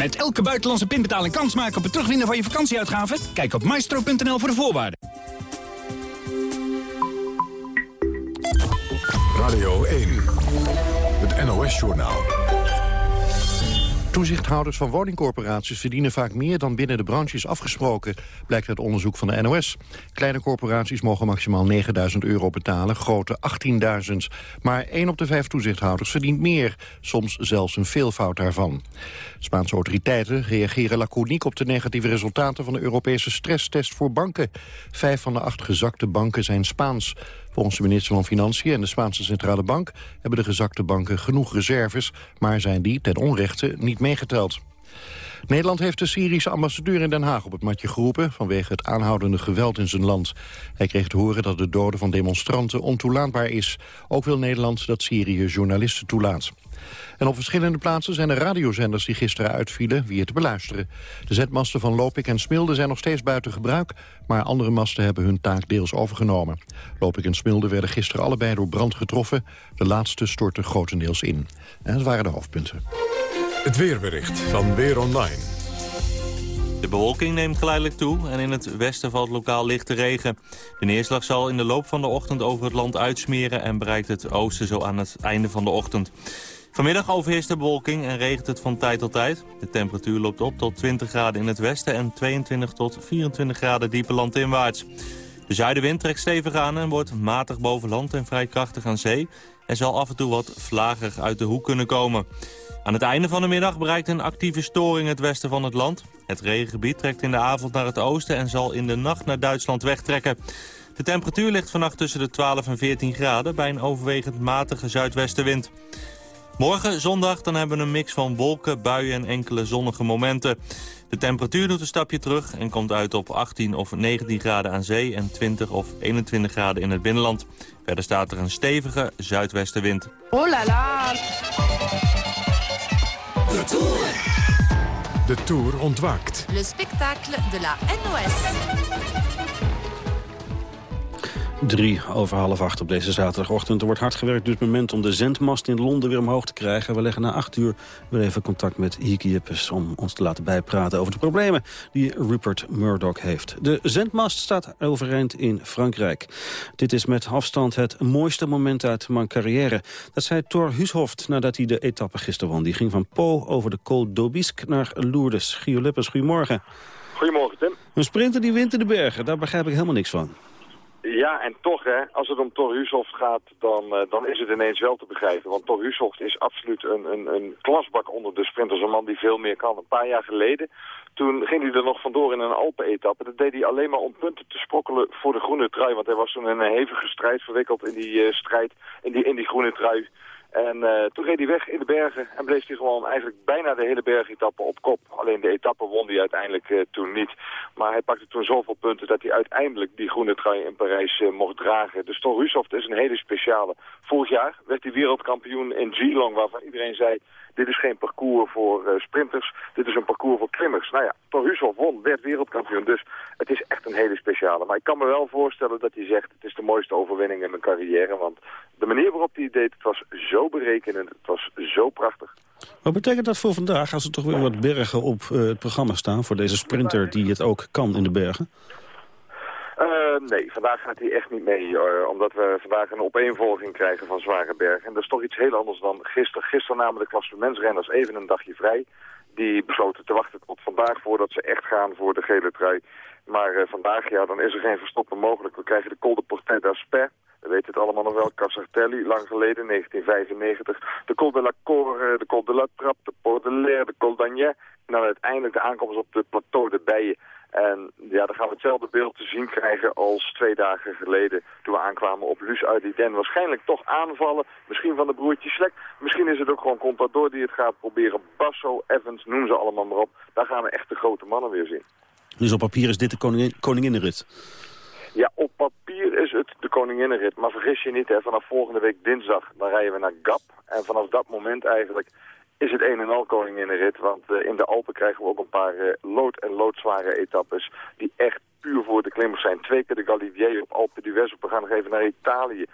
Met elke buitenlandse pinbetaling kans maken op het terugwinnen van je vakantieuitgaven? Kijk op maestro.nl voor de voorwaarden. Radio 1. Het NOS-journaal. Toezichthouders van woningcorporaties verdienen vaak meer dan binnen de branche is afgesproken, blijkt uit onderzoek van de NOS. Kleine corporaties mogen maximaal 9000 euro betalen, grote 18.000. Maar 1 op de 5 toezichthouders verdient meer, soms zelfs een veelvoud daarvan. Spaanse autoriteiten reageren laconiek op de negatieve resultaten van de Europese stresstest voor banken. Vijf van de acht gezakte banken zijn Spaans. Volgens de minister van Financiën en de Spaanse Centrale Bank... hebben de gezakte banken genoeg reserves... maar zijn die ten onrechte niet meegeteld. Nederland heeft de Syrische ambassadeur in Den Haag op het matje geroepen... vanwege het aanhoudende geweld in zijn land. Hij kreeg te horen dat de doden van demonstranten ontoelaatbaar is. Ook wil Nederland dat Syrië journalisten toelaat. En op verschillende plaatsen zijn er radiozenders die gisteren uitvielen weer te beluisteren. De zetmasten van Lopik en Smilde zijn nog steeds buiten gebruik, maar andere masten hebben hun taak deels overgenomen. Lopik en Smilde werden gisteren allebei door brand getroffen. De laatste stortte grotendeels in. En dat waren de hoofdpunten. Het weerbericht van Weer Online. De bewolking neemt geleidelijk toe en in het westen valt lokaal lichte regen. De neerslag zal in de loop van de ochtend over het land uitsmeren... en bereikt het oosten zo aan het einde van de ochtend. Vanmiddag overheerst de bewolking en regent het van tijd tot tijd. De temperatuur loopt op tot 20 graden in het westen... en 22 tot 24 graden diepe landinwaarts. De zuidenwind trekt stevig aan en wordt matig boven land en vrij krachtig aan zee... en zal af en toe wat vlager uit de hoek kunnen komen. Aan het einde van de middag bereikt een actieve storing het westen van het land. Het regengebied trekt in de avond naar het oosten en zal in de nacht naar Duitsland wegtrekken. De temperatuur ligt vannacht tussen de 12 en 14 graden bij een overwegend matige zuidwestenwind. Morgen, zondag, dan hebben we een mix van wolken, buien en enkele zonnige momenten. De temperatuur doet een stapje terug en komt uit op 18 of 19 graden aan zee... en 20 of 21 graden in het binnenland. Verder staat er een stevige zuidwestenwind. Oh la la. De Tour. De Tour ontwaakt. Le spectacle de la NOS. Drie over half acht op deze zaterdagochtend. Er wordt hard gewerkt, dus moment om de zendmast in Londen weer omhoog te krijgen. We leggen na acht uur weer even contact met Hieke Jippes... om ons te laten bijpraten over de problemen die Rupert Murdoch heeft. De zendmast staat overeind in Frankrijk. Dit is met afstand het mooiste moment uit mijn carrière. Dat zei Thor Hushoft nadat hij de etappe gisteren won. Die ging van Po over de Col d'Aubisque naar Lourdes. Gio Lippes, goedemorgen. Goedemorgen, Tim. Een sprinter die wint in de bergen, daar begrijp ik helemaal niks van. Ja, en toch, hè, als het om Thor Hushoft gaat, dan, eh, dan is het ineens wel te begrijpen. Want Thor Hushoft is absoluut een, een, een klasbak onder de sprinters. Een man die veel meer kan. Een paar jaar geleden, toen ging hij er nog vandoor in een Alpen-etappe. Dat deed hij alleen maar om punten te sprokkelen voor de groene trui. Want hij was toen in een hevige strijd verwikkeld in die eh, strijd, in die, in die groene trui. En eh, toen reed hij weg in de bergen en bleef hij gewoon eigenlijk bijna de hele bergetappe op kop. Alleen de etappe won hij uiteindelijk eh, toen niet. Maar hij pakte toen zoveel punten dat hij uiteindelijk die groene trui in Parijs eh, mocht dragen. Dus Thor Hushoft is een hele speciale. Vorig jaar werd hij wereldkampioen in Geelong waarvan iedereen zei... Dit is geen parcours voor sprinters, dit is een parcours voor klimmers. Nou ja, Thor Hushoff won, werd wereldkampioen, dus het is echt een hele speciale. Maar ik kan me wel voorstellen dat hij zegt, het is de mooiste overwinning in mijn carrière. Want de manier waarop hij deed, het was zo berekenend, het was zo prachtig. Wat betekent dat voor vandaag, als er toch weer wat bergen op uh, het programma staan... voor deze sprinter die het ook kan in de bergen? Uh, nee, vandaag gaat hij echt niet mee, uh, omdat we vandaag een opeenvolging krijgen van zware bergen. En dat is toch iets heel anders dan gisteren. Gisteren namen de klassementsrenners even een dagje vrij. Die besloten te wachten tot vandaag voordat ze echt gaan voor de gele trui. Maar uh, vandaag, ja, dan is er geen verstoppen mogelijk. We krijgen de Col de Portet d'Aspet. We weten het allemaal nog wel. Casartelli, lang geleden, 1995. De Col de la Core, de Col de la Trappe, de Port de Col d'Agnet. En dan uiteindelijk de aankomst op de Plateau de Bijen. En ja, dan gaan we hetzelfde beeld te zien krijgen als twee dagen geleden toen we aankwamen op Luz Den. Waarschijnlijk toch aanvallen, misschien van de broertjes Slek. Misschien is het ook gewoon Contador die het gaat proberen. Basso, Evans, noem ze allemaal maar op. Daar gaan we echt de grote mannen weer zien. Dus op papier is dit de koningin, koninginnenrit? Ja, op papier is het de koninginnenrit. Maar vergis je niet, hè, vanaf volgende week dinsdag dan rijden we naar Gap. En vanaf dat moment eigenlijk is het een en al koninginnenrit. Want uh, in de Alpen krijgen we ook een paar uh, lood- en loodzware etappes die echt puur voor de klimmers zijn. Twee keer de Galibier op Alpe d'Huez. We gaan nog even naar Italië.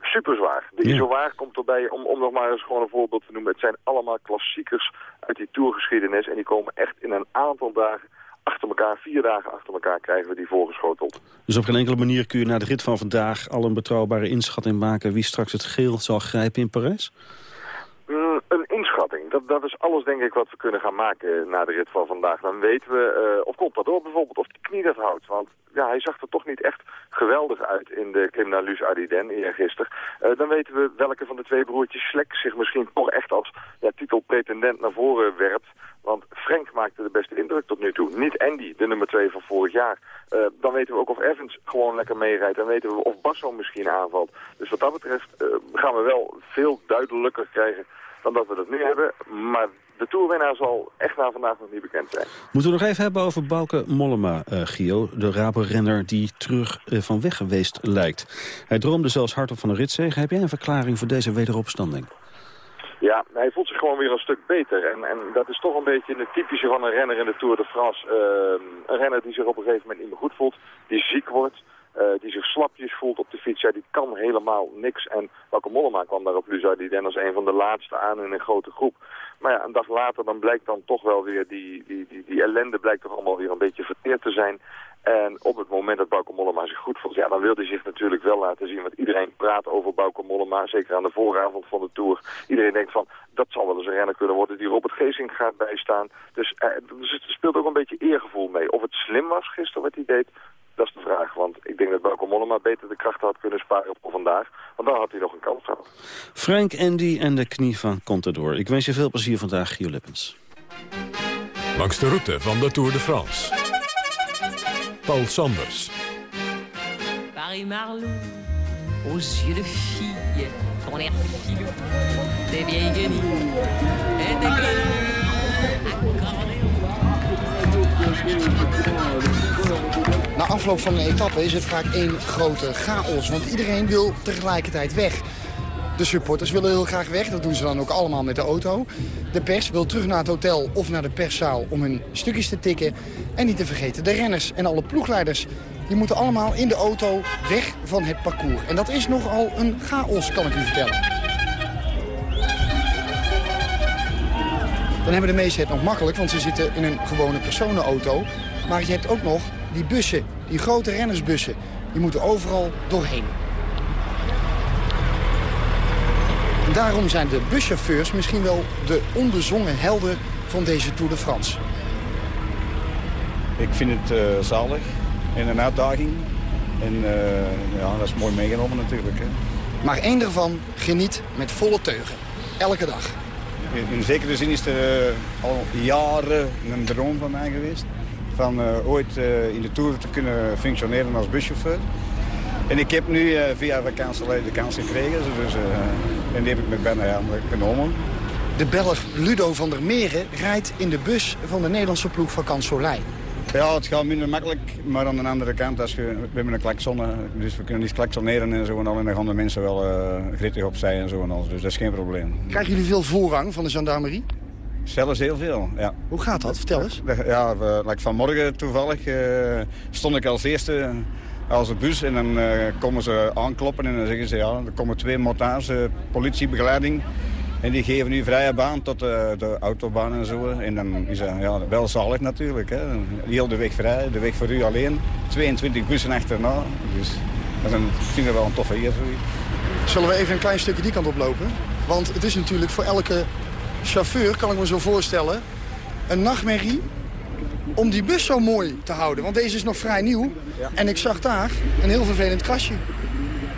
Super zwaar. De ja. Komt erbij, om, om nog maar eens gewoon een voorbeeld te noemen. Het zijn allemaal klassiekers uit die tourgeschiedenis. En die komen echt in een aantal dagen achter elkaar, vier dagen achter elkaar krijgen we die voorgeschoteld. Dus op geen enkele manier kun je na de rit van vandaag al een betrouwbare inschatting maken wie straks het geel zal grijpen in Parijs? Dat, dat is alles denk ik wat we kunnen gaan maken na de rit van vandaag. Dan weten we, uh, of Contador bijvoorbeeld, of die knie dat houdt. Want ja, hij zag er toch niet echt geweldig uit in de Luz Ardiden eergisteren. Uh, dan weten we welke van de twee broertjes Slek zich misschien toch echt als ja, titelpretendent naar voren werpt. Want Frank maakte de beste indruk tot nu toe. Niet Andy, de nummer 2 van vorig jaar. Uh, dan weten we ook of Evans gewoon lekker meerijdt. Dan weten we of Basso misschien aanvalt. Dus wat dat betreft gaan we wel veel duidelijker krijgen dan dat we dat nu hebben. Maar de toerwinnaar zal echt na vandaag nog niet bekend zijn. Moeten we nog even hebben over Bauke Mollema, uh, Gio. De Rabo-renner die terug uh, van weg geweest lijkt. Hij droomde zelfs hardop van een ritzege. Heb jij een verklaring voor deze wederopstanding? Ja, hij voelt zich gewoon weer een stuk beter. En, en dat is toch een beetje het typische van een renner in de Tour de France. Uh, een renner die zich op een gegeven moment niet meer goed voelt, die ziek wordt... Uh, die zich slapjes voelt op de fiets, ja, die kan helemaal niks. En welke Mollema kwam daar op Luza, die dan als een van de laatste aan in een grote groep. Maar ja, een dag later dan blijkt dan toch wel weer, die, die, die, ellende blijkt toch allemaal weer een beetje verteerd te zijn. En op het moment dat Bauke Mollema zich goed voelt, ja, dan wil hij zich natuurlijk wel laten zien. Want iedereen praat over Bauke Mollema, zeker aan de vooravond van de Tour. Iedereen denkt van, dat zal wel eens een renner kunnen worden die Robert Geesink gaat bijstaan. Dus, eh, dus het speelt ook een beetje eergevoel mee. Of het slim was gisteren wat hij deed, dat is de vraag. Want ik denk dat Bauke Mollema beter de kracht had kunnen sparen voor vandaag. Want dan had hij nog een kans gehad. Frank, Andy en de knie van Contador. Ik wens je veel plezier vandaag, Gio Lippens. Langs de route van de Tour de France. Paul Sanders. Paris-Marlou, aux yeux de fille, ton air filou, des vieilles guenilles et des afloop van een etappe is het vaak één grote chaos. Want iedereen wil tegelijkertijd weg. De supporters willen heel graag weg. Dat doen ze dan ook allemaal met de auto. De pers wil terug naar het hotel of naar de perszaal om hun stukjes te tikken. En niet te vergeten, de renners en alle ploegleiders... die moeten allemaal in de auto weg van het parcours. En dat is nogal een chaos, kan ik u vertellen. Dan hebben de meesten het nog makkelijk, want ze zitten in een gewone personenauto. Maar je hebt ook nog die bussen, die grote rennersbussen. Die moeten overal doorheen. En daarom zijn de buschauffeurs misschien wel de onbezongen helden van deze Tour de France. Ik vind het uh, zalig en een uitdaging. En uh, ja, dat is mooi meegenomen natuurlijk. Hè. Maar één daarvan geniet met volle teugen. Elke dag. In, in zekere zin is het uh, al jaren een droom van mij geweest. Van ooit in de Tour te kunnen functioneren als buschauffeur. En ik heb nu uh, via vakantielei de kans gekregen. Dus, en die heb ik met bijna genomen. De Belg Ludo van der Meren rijdt in de bus van de Nederlandse ploeg van. Ja, het gaat minder makkelijk. Maar aan de andere kant, als je, we hebben een klakson, dus we kunnen niet klaksoneren en zo. En, al, en dan gaan de mensen wel uh, grittig opzij en zo en. Dus dat is geen probleem. Krijgen jullie veel voorrang van de gendarmerie? Zelfs heel veel, ja. Hoe gaat dat? Vertel eens. Ja, we, like vanmorgen toevallig uh, stond ik als eerste als een bus en dan uh, komen ze aankloppen en dan zeggen ze ja, er komen twee motards, uh, politiebegeleiding. En die geven nu vrije baan tot de, de autobaan en zo. En dan is dat ja, wel zalig natuurlijk. Hè. Heel de weg vrij, de weg voor u alleen. 22 bussen achterna. Dus dat is een, ik wel een toffe eer. Zullen we even een klein stukje die kant oplopen? Want het is natuurlijk voor elke chauffeur, kan ik me zo voorstellen, een nachtmerrie om die bus zo mooi te houden. Want deze is nog vrij nieuw. Ja. En ik zag daar een heel vervelend kastje.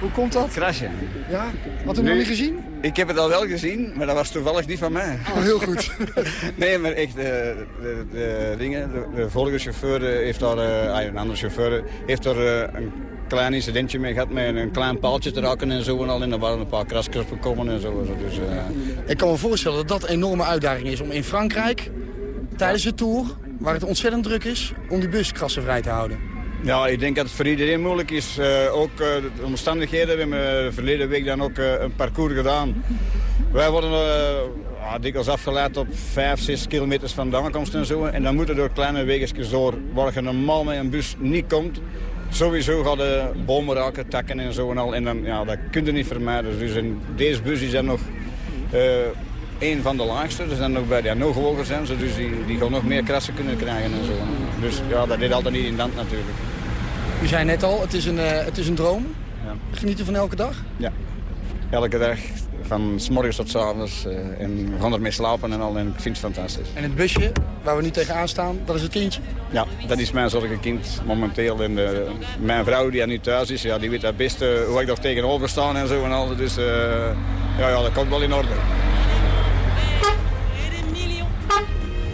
Hoe komt dat? Krasje. Ja? Had u nog niet gezien? Ik heb het al wel gezien, maar dat was toevallig niet van mij. Oh, heel goed. nee, maar echt, de, de, de dingen, de, de vorige chauffeur eh, heeft daar, eh, ah, een andere chauffeur, eh, heeft er eh, een klein incidentje mee gehad met een klein paaltje te raken en zo en al. En er waren een paar kraskers gekomen en zo. Dus, eh, Ik kan me voorstellen dat dat een enorme uitdaging is om in Frankrijk, tijdens de Tour, waar het ontzettend druk is, om die bus krassenvrij te houden. Ja, ik denk dat het voor iedereen moeilijk is. Eh, ook eh, de omstandigheden. We hebben eh, verleden week dan ook een parcours gedaan. Wij worden ja, dikwijls afgeleid op 5, 6 kilometers van de aankomst en zo. En dan moeten door kleine wegjes door, waar je normaal met een bus niet komt. Sowieso gaan de bomen raken, takken en zo en al. En dan, ja, dat kun je niet vermijden. Dus in deze bus is dan nog eh een van de laagste. Dus dan nog bij die nog hoger zijn ze. Dus die, die gaan nog meer krassen kunnen krijgen en zo. Dus ja, dat deed altijd niet in land natuurlijk. U zei net al, het is een, eh, het is een droom. Genieten van elke dag? Ja, elke dag. Van s morgens tot s avonds. eh, en we gaan ermee slapen en al. En ik vind het fantastisch. En het busje waar we nu tegenaan staan, dat is het kindje? Ja, dat is mijn zorgenkind momenteel. En eh, mijn vrouw die nu thuis is, ja, die weet het beste hoe ik daar tegenover sta en zo en al. Dus eh, ja, ja, dat komt wel in orde.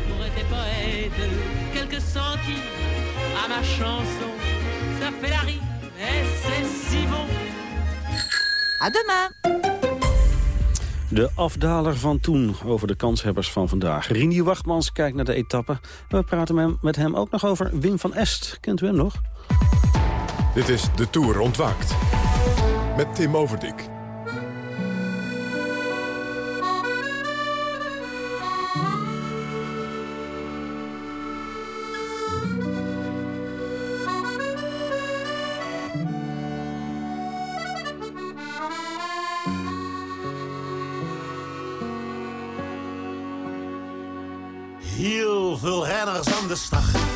Pour être poète, quelques centimes à ma chanson. Ça fait la rime et c'est si bon. À demain. De afdaler van toen over de kanshebbers van vandaag. Rini Wachtmans kijkt naar de etappe. We praten met hem- ook nog over Wim van Est. Kent u hem nog? Dit is De Tour ontwaakt. Met Tim Overdijk. De start.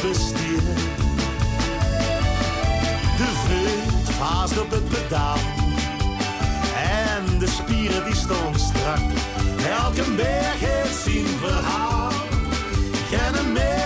De vreugd vaast op het pedaal. En de spieren die stonden strak. Elke berg heeft zijn verhaal. Geen meter,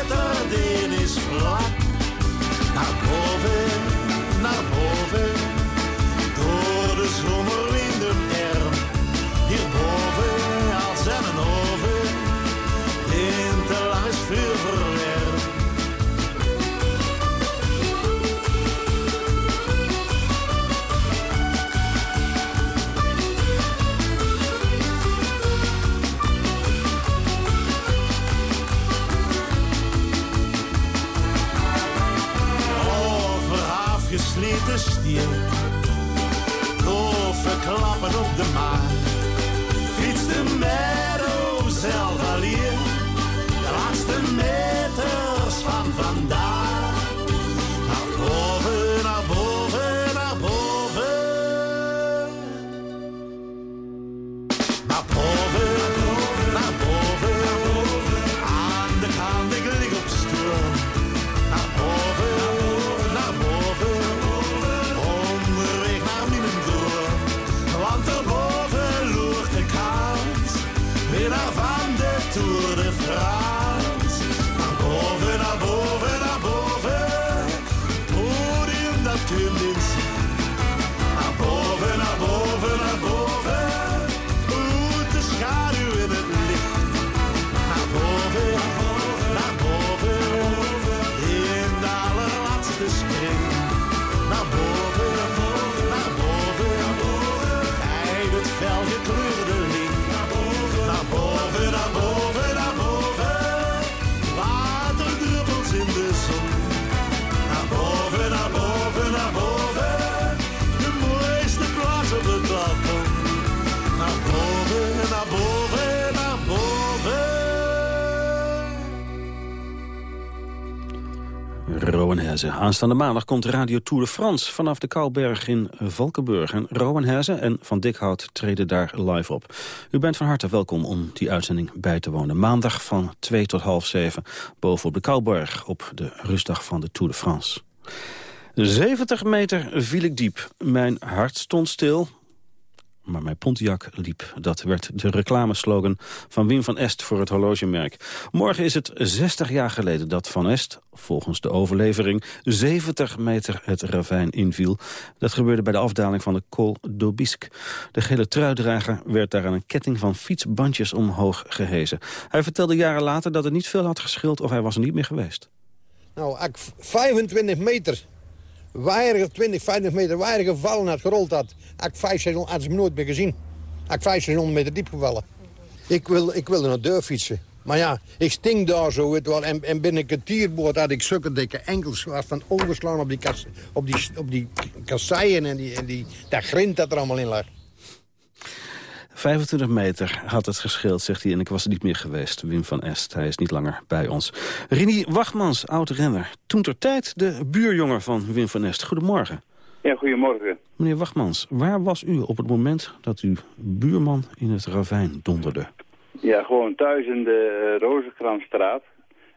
Aanstaande maandag komt Radio Tour de France vanaf de Kouberg in Valkenburg. En Rowan en Van Dikhout treden daar live op. U bent van harte welkom om die uitzending bij te wonen. Maandag van 2 tot half 7 boven op de Kouberg op de rustdag van de Tour de France. 70 meter viel ik diep. Mijn hart stond stil, maar mijn Pontiac liep. Dat werd de reclameslogan van Wim van Est voor het horlogemerk. Morgen is het 60 jaar geleden dat Van Est, volgens de overlevering... 70 meter het ravijn inviel. Dat gebeurde bij de afdaling van de Col d'Aubisque. De gele truidrager werd daar aan een ketting van fietsbandjes omhoog gehezen. Hij vertelde jaren later dat het niet veel had geschild... of hij was er niet meer geweest. Nou, als ik 25 meter weinig 20, 50 meter weinig gevallen had, gerold had, had ik 5, 600, had ze nooit meer gezien. Had ik 5, 600 meter diep gevallen. Ik, wil, ik wilde naar deur fietsen. Maar ja, ik sting daar zo. Het wel, en, en binnen een tierboord had ik zulke dikke enkels van overslaan op die, kas, op die, op die kasseien en, die, en die, dat grind dat er allemaal in lag. 25 meter had het gescheeld, zegt hij, en ik was er niet meer geweest. Wim van Est, hij is niet langer bij ons. Rini Wachtmans, oud-renner. Toen ter tijd de buurjongen van Wim van Est. Goedemorgen. Ja, goedemorgen. Meneer Wachtmans, waar was u op het moment dat uw buurman in het ravijn donderde? Ja, gewoon thuis in de uh.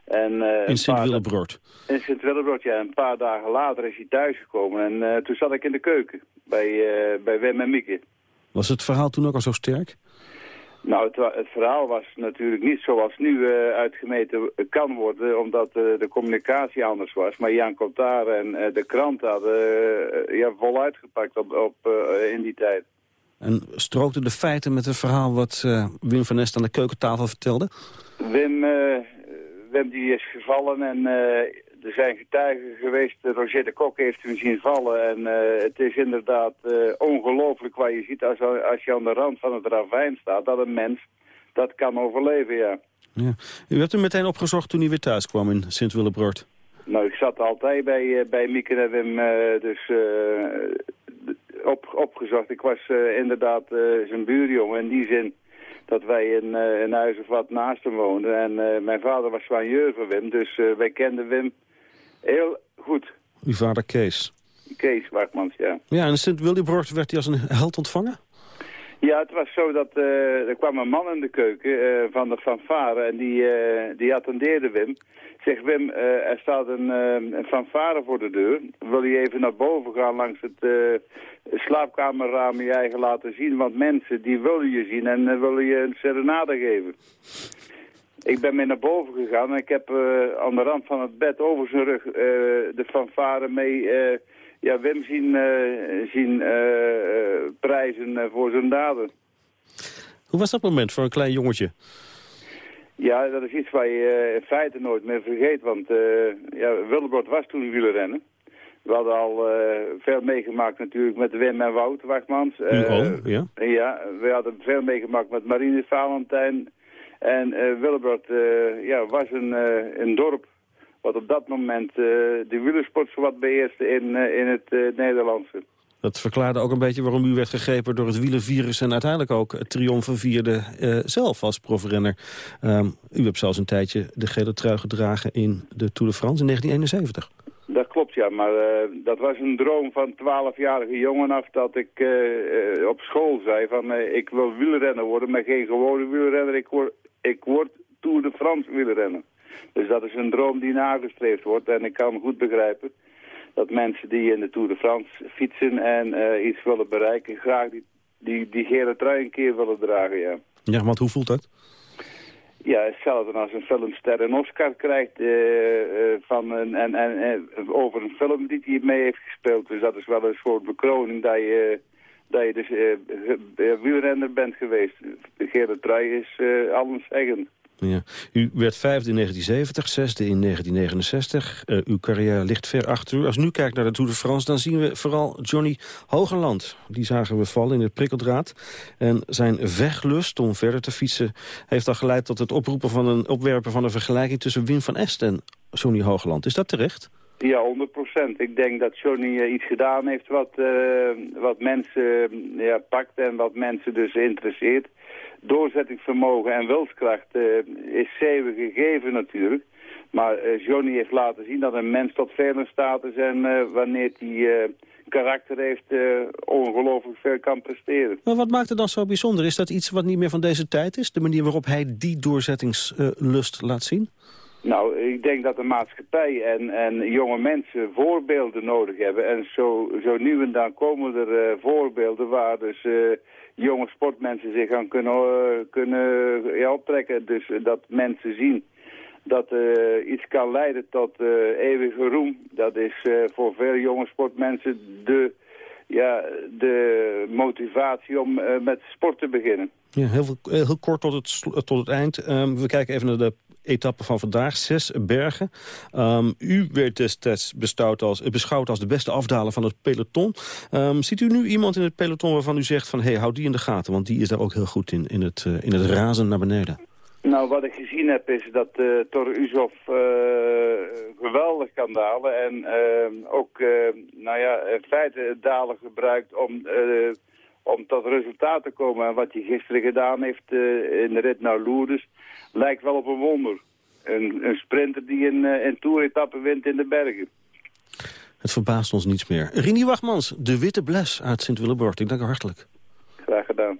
En, uh, in Sint-Willebroord? In Sint-Willebroord, ja. Een paar dagen later is hij thuisgekomen. En uh, toen zat ik in de keuken bij, bij Wim en Mieke. Was het verhaal toen ook al zo sterk? Nou, het, het verhaal was natuurlijk niet zoals nu uh, uitgemeten kan worden, omdat uh, de communicatie anders was. Maar Jan Cotar en uh, de krant hadden ja, voluit gepakt op, op, in die tijd. En strookten de feiten met het verhaal wat Wim van Nest aan de keukentafel vertelde? Wim, Wim die is gevallen en er zijn getuigen geweest, Roger de Kok heeft hem zien vallen. En uh, het is inderdaad uh, ongelooflijk wat je ziet als, als je aan de rand van het ravijn staat. Dat een mens dat kan overleven, ja. ja. U hebt hem meteen opgezocht toen hij weer thuis kwam in Sint-Willebroord? Nou, ik zat altijd bij, uh, bij Mieke en Wim, dus op, opgezocht. Ik was inderdaad zijn buurjongen in die zin dat wij in een huis of wat naast hem woonden. En mijn vader was soigneur van Wim, dus wij kenden Wim Heel goed. Uw vader Kees? Kees Wachtmans, ja. Ja, en Sint Willibrord werd hij als een held ontvangen? Ja, het was zo dat uh, er kwam een man in de keuken uh, van de fanfare en die, uh, die attendeerde Wim. Zegt Wim, er staat een, een, fanfare voor de deur. Wil je even naar boven gaan langs het slaapkamerraam je eigen laten zien? Want mensen die willen je zien en willen je een serenade geven. Ik ben mee naar boven gegaan en ik heb uh, aan de rand van het bed over zijn rug uh, de fanfare mee uh, ja, Wim zien, zien prijzen voor zijn daden. Hoe was dat moment voor een klein jongetje? Ja, dat is iets waar je in feite nooit meer vergeet, want ja, was toen wielrennen. We hadden al veel meegemaakt natuurlijk met Wim en Wout Wachtmans. Uh, ja? Ja, we hadden veel meegemaakt met Marine Valentijn en uh, uh, ja, was een, uh, een dorp wat op dat moment de wielersport wat beheerste in, in het Nederlandse. Dat verklaarde ook een beetje waarom u werd gegrepen door het wielenvirus... en uiteindelijk ook het triomfen vierde zelf als profrenner. Um, u hebt zelfs een tijdje de gele trui gedragen in de Tour de France in 1971. Dat klopt, ja. Maar uh, dat was een droom van 12-jarige jongen af dat ik uh, uh, op school zei van ik wil wielrenner worden, maar geen gewone wielrenner. Ik word, ik word Tour de France wielrenner. Dus dat is een droom die nagestreefd wordt. En ik kan goed begrijpen dat mensen die in de Tour de France fietsen en iets willen bereiken, graag die, die, die gele trui een keer willen dragen, ja. Ja, want hoe voelt dat? Ja, hetzelfde als een filmster een Oscar krijgt uh, uh, van een, en, en, over een film die hij mee heeft gespeeld. Dus dat is wel een soort bekroning dat je, dat je dus uh, wielrenner bent geweest. Gerard Trui is allenszeggend. Ja. U werd vijfde in 1970, zesde in 1969. Uh, uw carrière ligt ver achter u. Als u nu kijkt naar de Tour de France, dan zien we vooral Johnny Hogerland. Die zagen we vallen in het prikkeldraad. En zijn veglust om verder te fietsen... heeft al geleid tot het oproepen van een, opwerpen van een vergelijking... tussen Wim van Est en Johnny Hogerland. Is dat terecht? Ja, 100 procent. Ik denk dat Johnny uh, iets gedaan heeft wat, uh, wat mensen ja, pakt en wat mensen dus interesseert doorzettingsvermogen en wilskracht uh, is zeven gegeven natuurlijk. Maar eh, Johnny heeft laten zien dat een mens tot in staat is en eh, wanneer eh, karakter heeft, eh, ongelooflijk veel kan presteren. Maar wat maakt het dan zo bijzonder? Is dat iets wat niet meer van deze tijd is? De manier waarop hij die doorzettingslust laat zien? Nou, ik denk dat de maatschappij en, en jonge mensen voorbeelden nodig hebben. En zo, zo nu en dan komen er eh, voorbeelden waar dus eh, jonge sportmensen zich aan kunnen, eh, kunnen ja, optrekken. Dus dat mensen zien dat iets kan leiden tot eeuwige roem. Dat is voor veel jonge sportmensen de, ja, de motivatie om met sport te beginnen. Ja, heel, veel, heel kort tot het, tot het eind. Ehm, we kijken even naar de etappe van vandaag. Zes bergen. Ehm, u werd destijds als, eh, beschouwd als de beste afdaler van het peloton. Ehm, ziet u nu iemand in het peloton waarvan u zegt van... hé, hey, houd die in de gaten, want die is daar ook heel goed in, in het, eh, in het razen naar beneden. Nou, wat ik gezien heb is dat uh, Tor Uzov geweldig kan dalen. En ook, nou ja, in feite dalen gebruikt om, om tot resultaat te komen. En wat hij gisteren gedaan heeft in de rit naar Lourdes, lijkt wel op een wonder. Een, een sprinter die een, eh, een toeretappe wint in de bergen. Het verbaast ons niets meer. Rini Wachmans, de witte bles uit Sint-Willebord. Ik dank u hartelijk. Graag gedaan.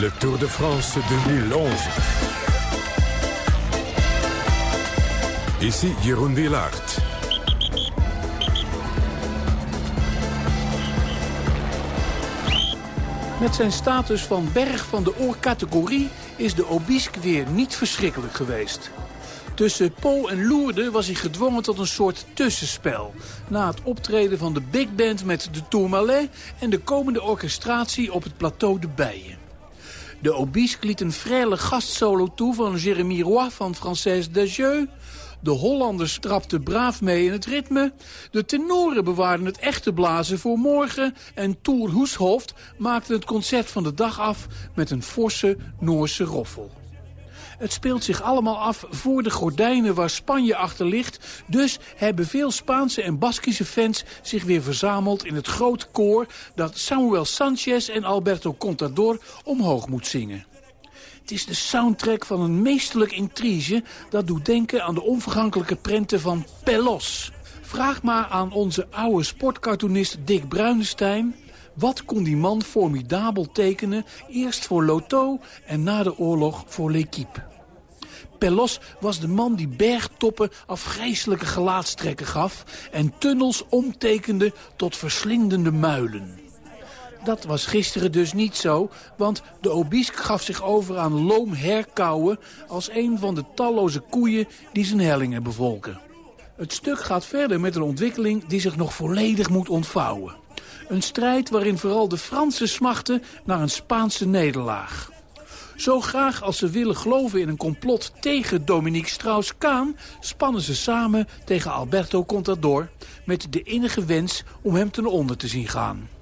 Le Tour de France 2011. Ici Jeroen Wielaert. Met zijn status van berg van de oorcategorie is de Obisque weer niet verschrikkelijk geweest. Tussen Po en Lourdes was hij gedwongen tot een soort tussenspel. Na het optreden van de big band met de Tourmalet... en de komende orchestratie op het plateau de Bijen. De Obisque liet een frêle gastsolo toe van Jérémy Roy van Française Dagieux. De Hollanders trapten braaf mee in het ritme. De tenoren bewaarden het echte blazen voor morgen. En Tour Hoeshoofd maakte het concert van de dag af met een forse Noorse roffel. Het speelt zich allemaal af voor de gordijnen waar Spanje achter ligt. Dus hebben veel Spaanse en Baskische fans zich weer verzameld in het groot koor... dat Samuel Sanchez en Alberto Contador omhoog moet zingen. Het is de soundtrack van een meesterlijk intrige... dat doet denken aan de onvergankelijke prenten van Pelos. Vraag maar aan onze oude sportcartoonist Dick Bruinestein... wat kon die man formidabel tekenen... eerst voor Loto en na de oorlog voor L'Equipe. Pelos was de man die bergtoppen afgrijselijke gelaatstrekken gaf... en tunnels omtekende tot verslindende muilen. Dat was gisteren dus niet zo, want de Obisque gaf zich over aan loom herkauwen... als een van de talloze koeien die zijn hellingen bevolken. Het stuk gaat verder met een ontwikkeling die zich nog volledig moet ontvouwen. Een strijd waarin vooral de Fransen smachten naar een Spaanse nederlaag. Zo graag als ze willen geloven in een complot tegen Dominique Strauss-Kaan... spannen ze samen tegen Alberto Contador... met de innige wens om hem ten onder te zien gaan.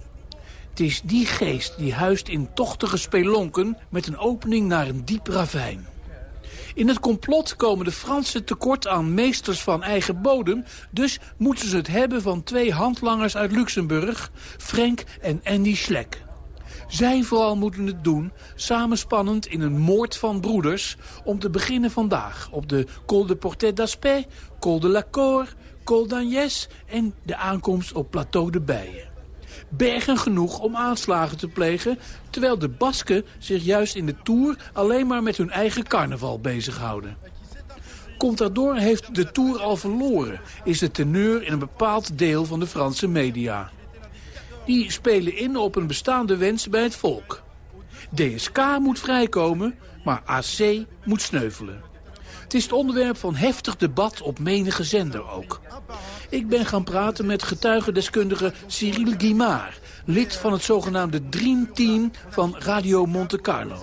Het is die geest die huist in tochtige spelonken... met een opening naar een diep ravijn. In het complot komen de Fransen tekort aan meesters van eigen bodem... dus moeten ze het hebben van twee handlangers uit Luxemburg... Frank en Andy Schleck. Zij vooral moeten het doen, samenspannend in een moord van broeders... om te beginnen vandaag op de Col de Portet d'Aspet, Col de la Cor, Col d'Agnès... en de aankomst op Plateau de Bijen. Bergen genoeg om aanslagen te plegen... terwijl de Basken zich juist in de Tour alleen maar met hun eigen carnaval bezighouden. Contador heeft de Tour al verloren, is de teneur in een bepaald deel van de Franse media. Die spelen in op een bestaande wens bij het volk. DSK moet vrijkomen, maar AC moet sneuvelen. Het is het onderwerp van heftig debat op menige zender ook. Ik ben gaan praten met getuigendeskundige Cyril Guimard... lid van het zogenaamde Dream Team van Radio Monte Carlo.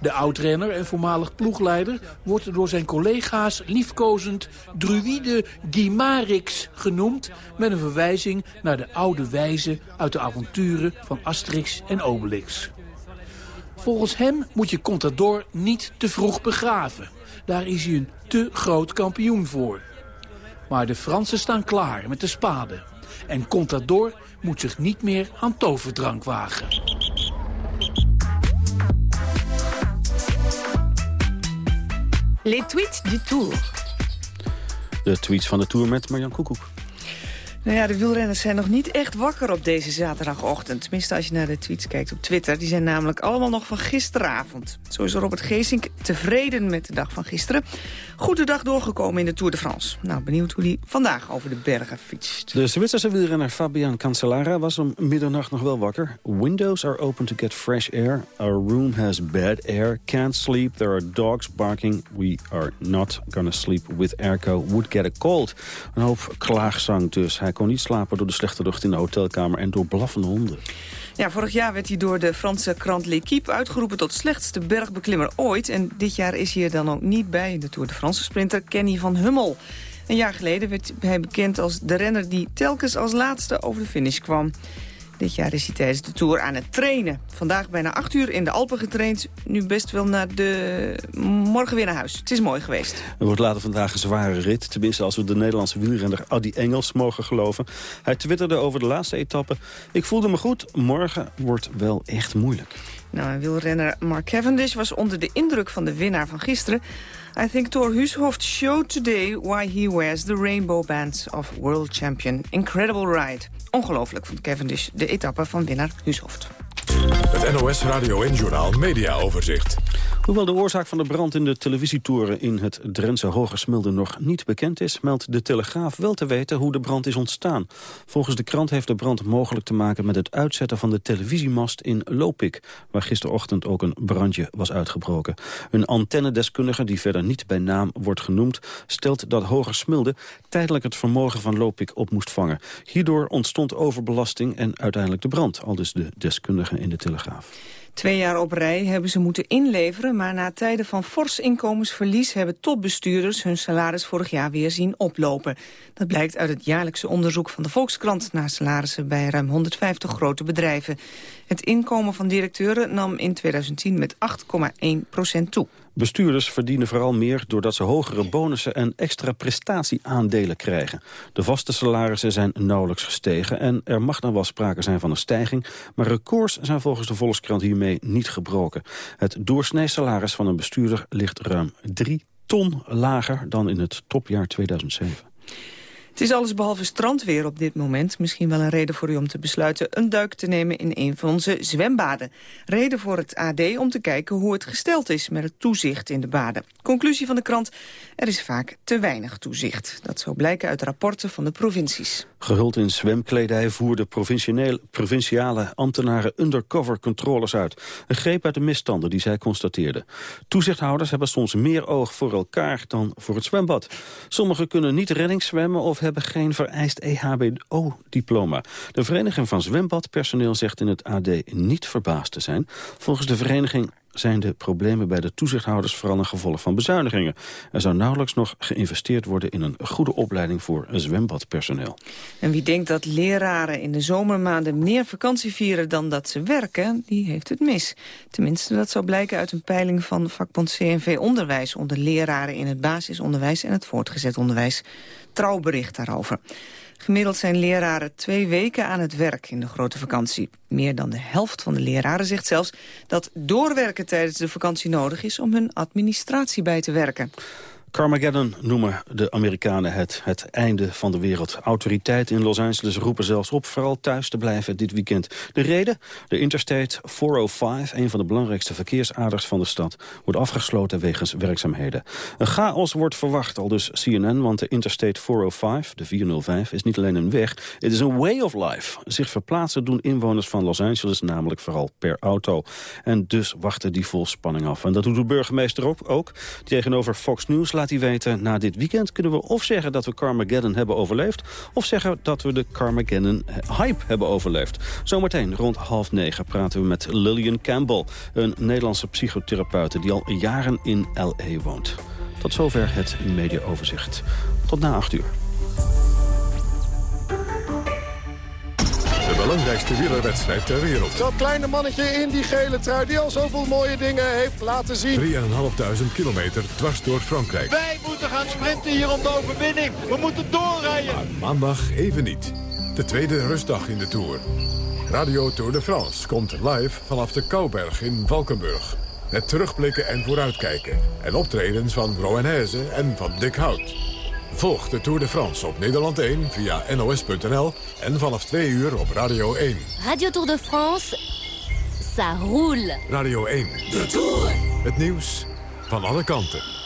De oudrenner en voormalig ploegleider wordt door zijn collega's liefkozend druïde Guimarix genoemd... met een verwijzing naar de oude wijze uit de avonturen van Asterix en Obelix. Volgens hem moet je Contador niet te vroeg begraven. Daar is hij een te groot kampioen voor. Maar de Fransen staan klaar met de spade. En Contador moet zich niet meer aan toverdrank wagen. Les tweets du Tour. De tweets van de Tour met Marjan Koekoek. Nou ja, de wielrenners zijn nog niet echt wakker op deze zaterdagochtend. Tenminste, als je naar de tweets kijkt op Twitter. Die zijn namelijk allemaal nog van gisteravond. Zo is Robert Geesink tevreden met de dag van gisteren. Goede dag doorgekomen in de Tour de France. Nou, benieuwd hoe hij vandaag over de bergen fietst. De Zwitserse wielrenner Fabian Cancellara was om middernacht nog wel wakker. Windows are open to get fresh air. Our room has bad air. Can't sleep. There are dogs barking. We are not gonna sleep with airco. Would get a cold. Een hoop klaagzang dus. Hij kon niet slapen door de slechte lucht in de hotelkamer en door blaffende honden. Ja, vorig jaar werd hij door de Franse krant L'Equipe uitgeroepen tot slechtste bergbeklimmer ooit. En dit jaar is hij er dan ook niet bij, de Tour de France sprinter Kenny van Hummel. Een jaar geleden werd hij bekend als de renner die telkens als laatste over de finish kwam. Dit jaar is hij tijdens de Tour aan het trainen. Vandaag bijna acht uur in de Alpen getraind. Nu best wel naar de... Morgen weer naar huis. Het is mooi geweest. Er wordt later vandaag een zware rit. Tenminste, als we de Nederlandse wielrenner Adi Engels mogen geloven. Hij twitterde over de laatste etappe. Ik voelde me goed. Morgen wordt wel echt moeilijk. Nou, wielrenner Mark Cavendish was onder de indruk van de winnaar van gisteren. I think Thor Hushoft showed today why he wears the rainbow bands of world champion. Incredible ride. Ongelooflijk vond Cavendish de etappe van winnaar Hushoft. Het NOS Radio en Journaal Media Overzicht. Hoewel de oorzaak van de brand in de televisietoren in het Drentse Hogersmilde nog niet bekend is, meldt de Telegraaf wel te weten hoe de brand is ontstaan. Volgens de krant heeft de brand mogelijk te maken met het uitzetten van de televisiemast in Lopik, waar gisterochtend ook een brandje was uitgebroken. Een antennedeskundige, die verder niet bij naam wordt genoemd, stelt dat Hogersmilde tijdelijk het vermogen van Lopik op moest vangen. Hierdoor ontstond overbelasting en uiteindelijk de brand, al dus de deskundige in de Telegraaf. Twee jaar op rij hebben ze moeten inleveren... maar na tijden van fors inkomensverlies... hebben topbestuurders hun salaris vorig jaar weer zien oplopen. Dat blijkt uit het jaarlijkse onderzoek van de Volkskrant... naar salarissen bij ruim 150 grote bedrijven. Het inkomen van directeuren nam in 2010 met 8,1 procent toe. Bestuurders verdienen vooral meer doordat ze hogere bonussen en extra prestatieaandelen krijgen. De vaste salarissen zijn nauwelijks gestegen en er mag dan wel sprake zijn van een stijging, maar records zijn volgens de Volkskrant hiermee niet gebroken. Het doorsnee van een bestuurder ligt ruim 3 ton lager dan in het topjaar 2007. Het is alles behalve strandweer op dit moment. Misschien wel een reden voor u om te besluiten een duik te nemen in een van onze zwembaden. Reden voor het AD om te kijken hoe het gesteld is met het toezicht in de baden. Conclusie van de krant, er is vaak te weinig toezicht. Dat zou blijken uit rapporten van de provincies. Gehuld in zwemkledij voerden provinciale ambtenaren undercover controles uit. Een greep uit de misstanden die zij constateerden. Toezichthouders hebben soms meer oog voor elkaar dan voor het zwembad. Sommigen kunnen niet reddingszwemmen of hebben geen vereist EHBO-diploma. De Vereniging van Zwembadpersoneel zegt in het AD niet verbaasd te zijn. Volgens de vereniging zijn de problemen bij de toezichthouders vooral een gevolg van bezuinigingen. Er zou nauwelijks nog geïnvesteerd worden in een goede opleiding voor zwembadpersoneel. En wie denkt dat leraren in de zomermaanden meer vakantie vieren dan dat ze werken, die heeft het mis. Tenminste, dat zou blijken uit een peiling van vakbond CNV Onderwijs onder leraren in het basisonderwijs en het voortgezet onderwijs. Trouwbericht daarover. Gemiddeld zijn leraren twee weken aan het werk in de grote vakantie. Meer dan de helft van de leraren zegt zelfs dat doorwerken tijdens de vakantie nodig is om hun administratie bij te werken. Carmageddon noemen de Amerikanen het, het einde van de wereld. Autoriteiten in Los Angeles roepen zelfs op vooral thuis te blijven dit weekend. De reden? De Interstate 405, een van de belangrijkste verkeersaders van de stad, wordt afgesloten wegens werkzaamheden. Een chaos wordt verwacht, al dus CNN, want de Interstate 405, de 405, is niet alleen een weg, het is een way of life. Zich verplaatsen doen inwoners van Los Angeles namelijk vooral per auto. En dus wachten die vol spanning af. En dat doet de burgemeester ook. ook. Tegenover Fox News laat hij weten... na dit weekend kunnen we of zeggen dat we Carmageddon hebben overleefd... of zeggen dat we de Carmageddon-hype hebben overleefd. Zometeen rond half negen praten we met Lillian Campbell... een Nederlandse psychotherapeute die al jaren in L.A. woont. Tot zover het mediaoverzicht. Tot na acht uur. Belangrijkste wielerwedstrijd ter wereld. Dat kleine mannetje in die gele trui die al zoveel mooie dingen heeft laten zien. 3.500 kilometer dwars door Frankrijk. Wij moeten gaan sprinten hier om de overwinning. We moeten doorrijden. Maar maandag even niet. De tweede rustdag in de Tour. Radio Tour de France komt live vanaf de Kouberg in Valkenburg. Met terugblikken en vooruitkijken. En optredens van Roanaise en van Dick Hout. Volg de Tour de France op Nederland 1 via nos.nl en vanaf 2 uur op Radio 1. Radio Tour de France, ça roule. Radio 1. De Tour. Het nieuws van alle kanten.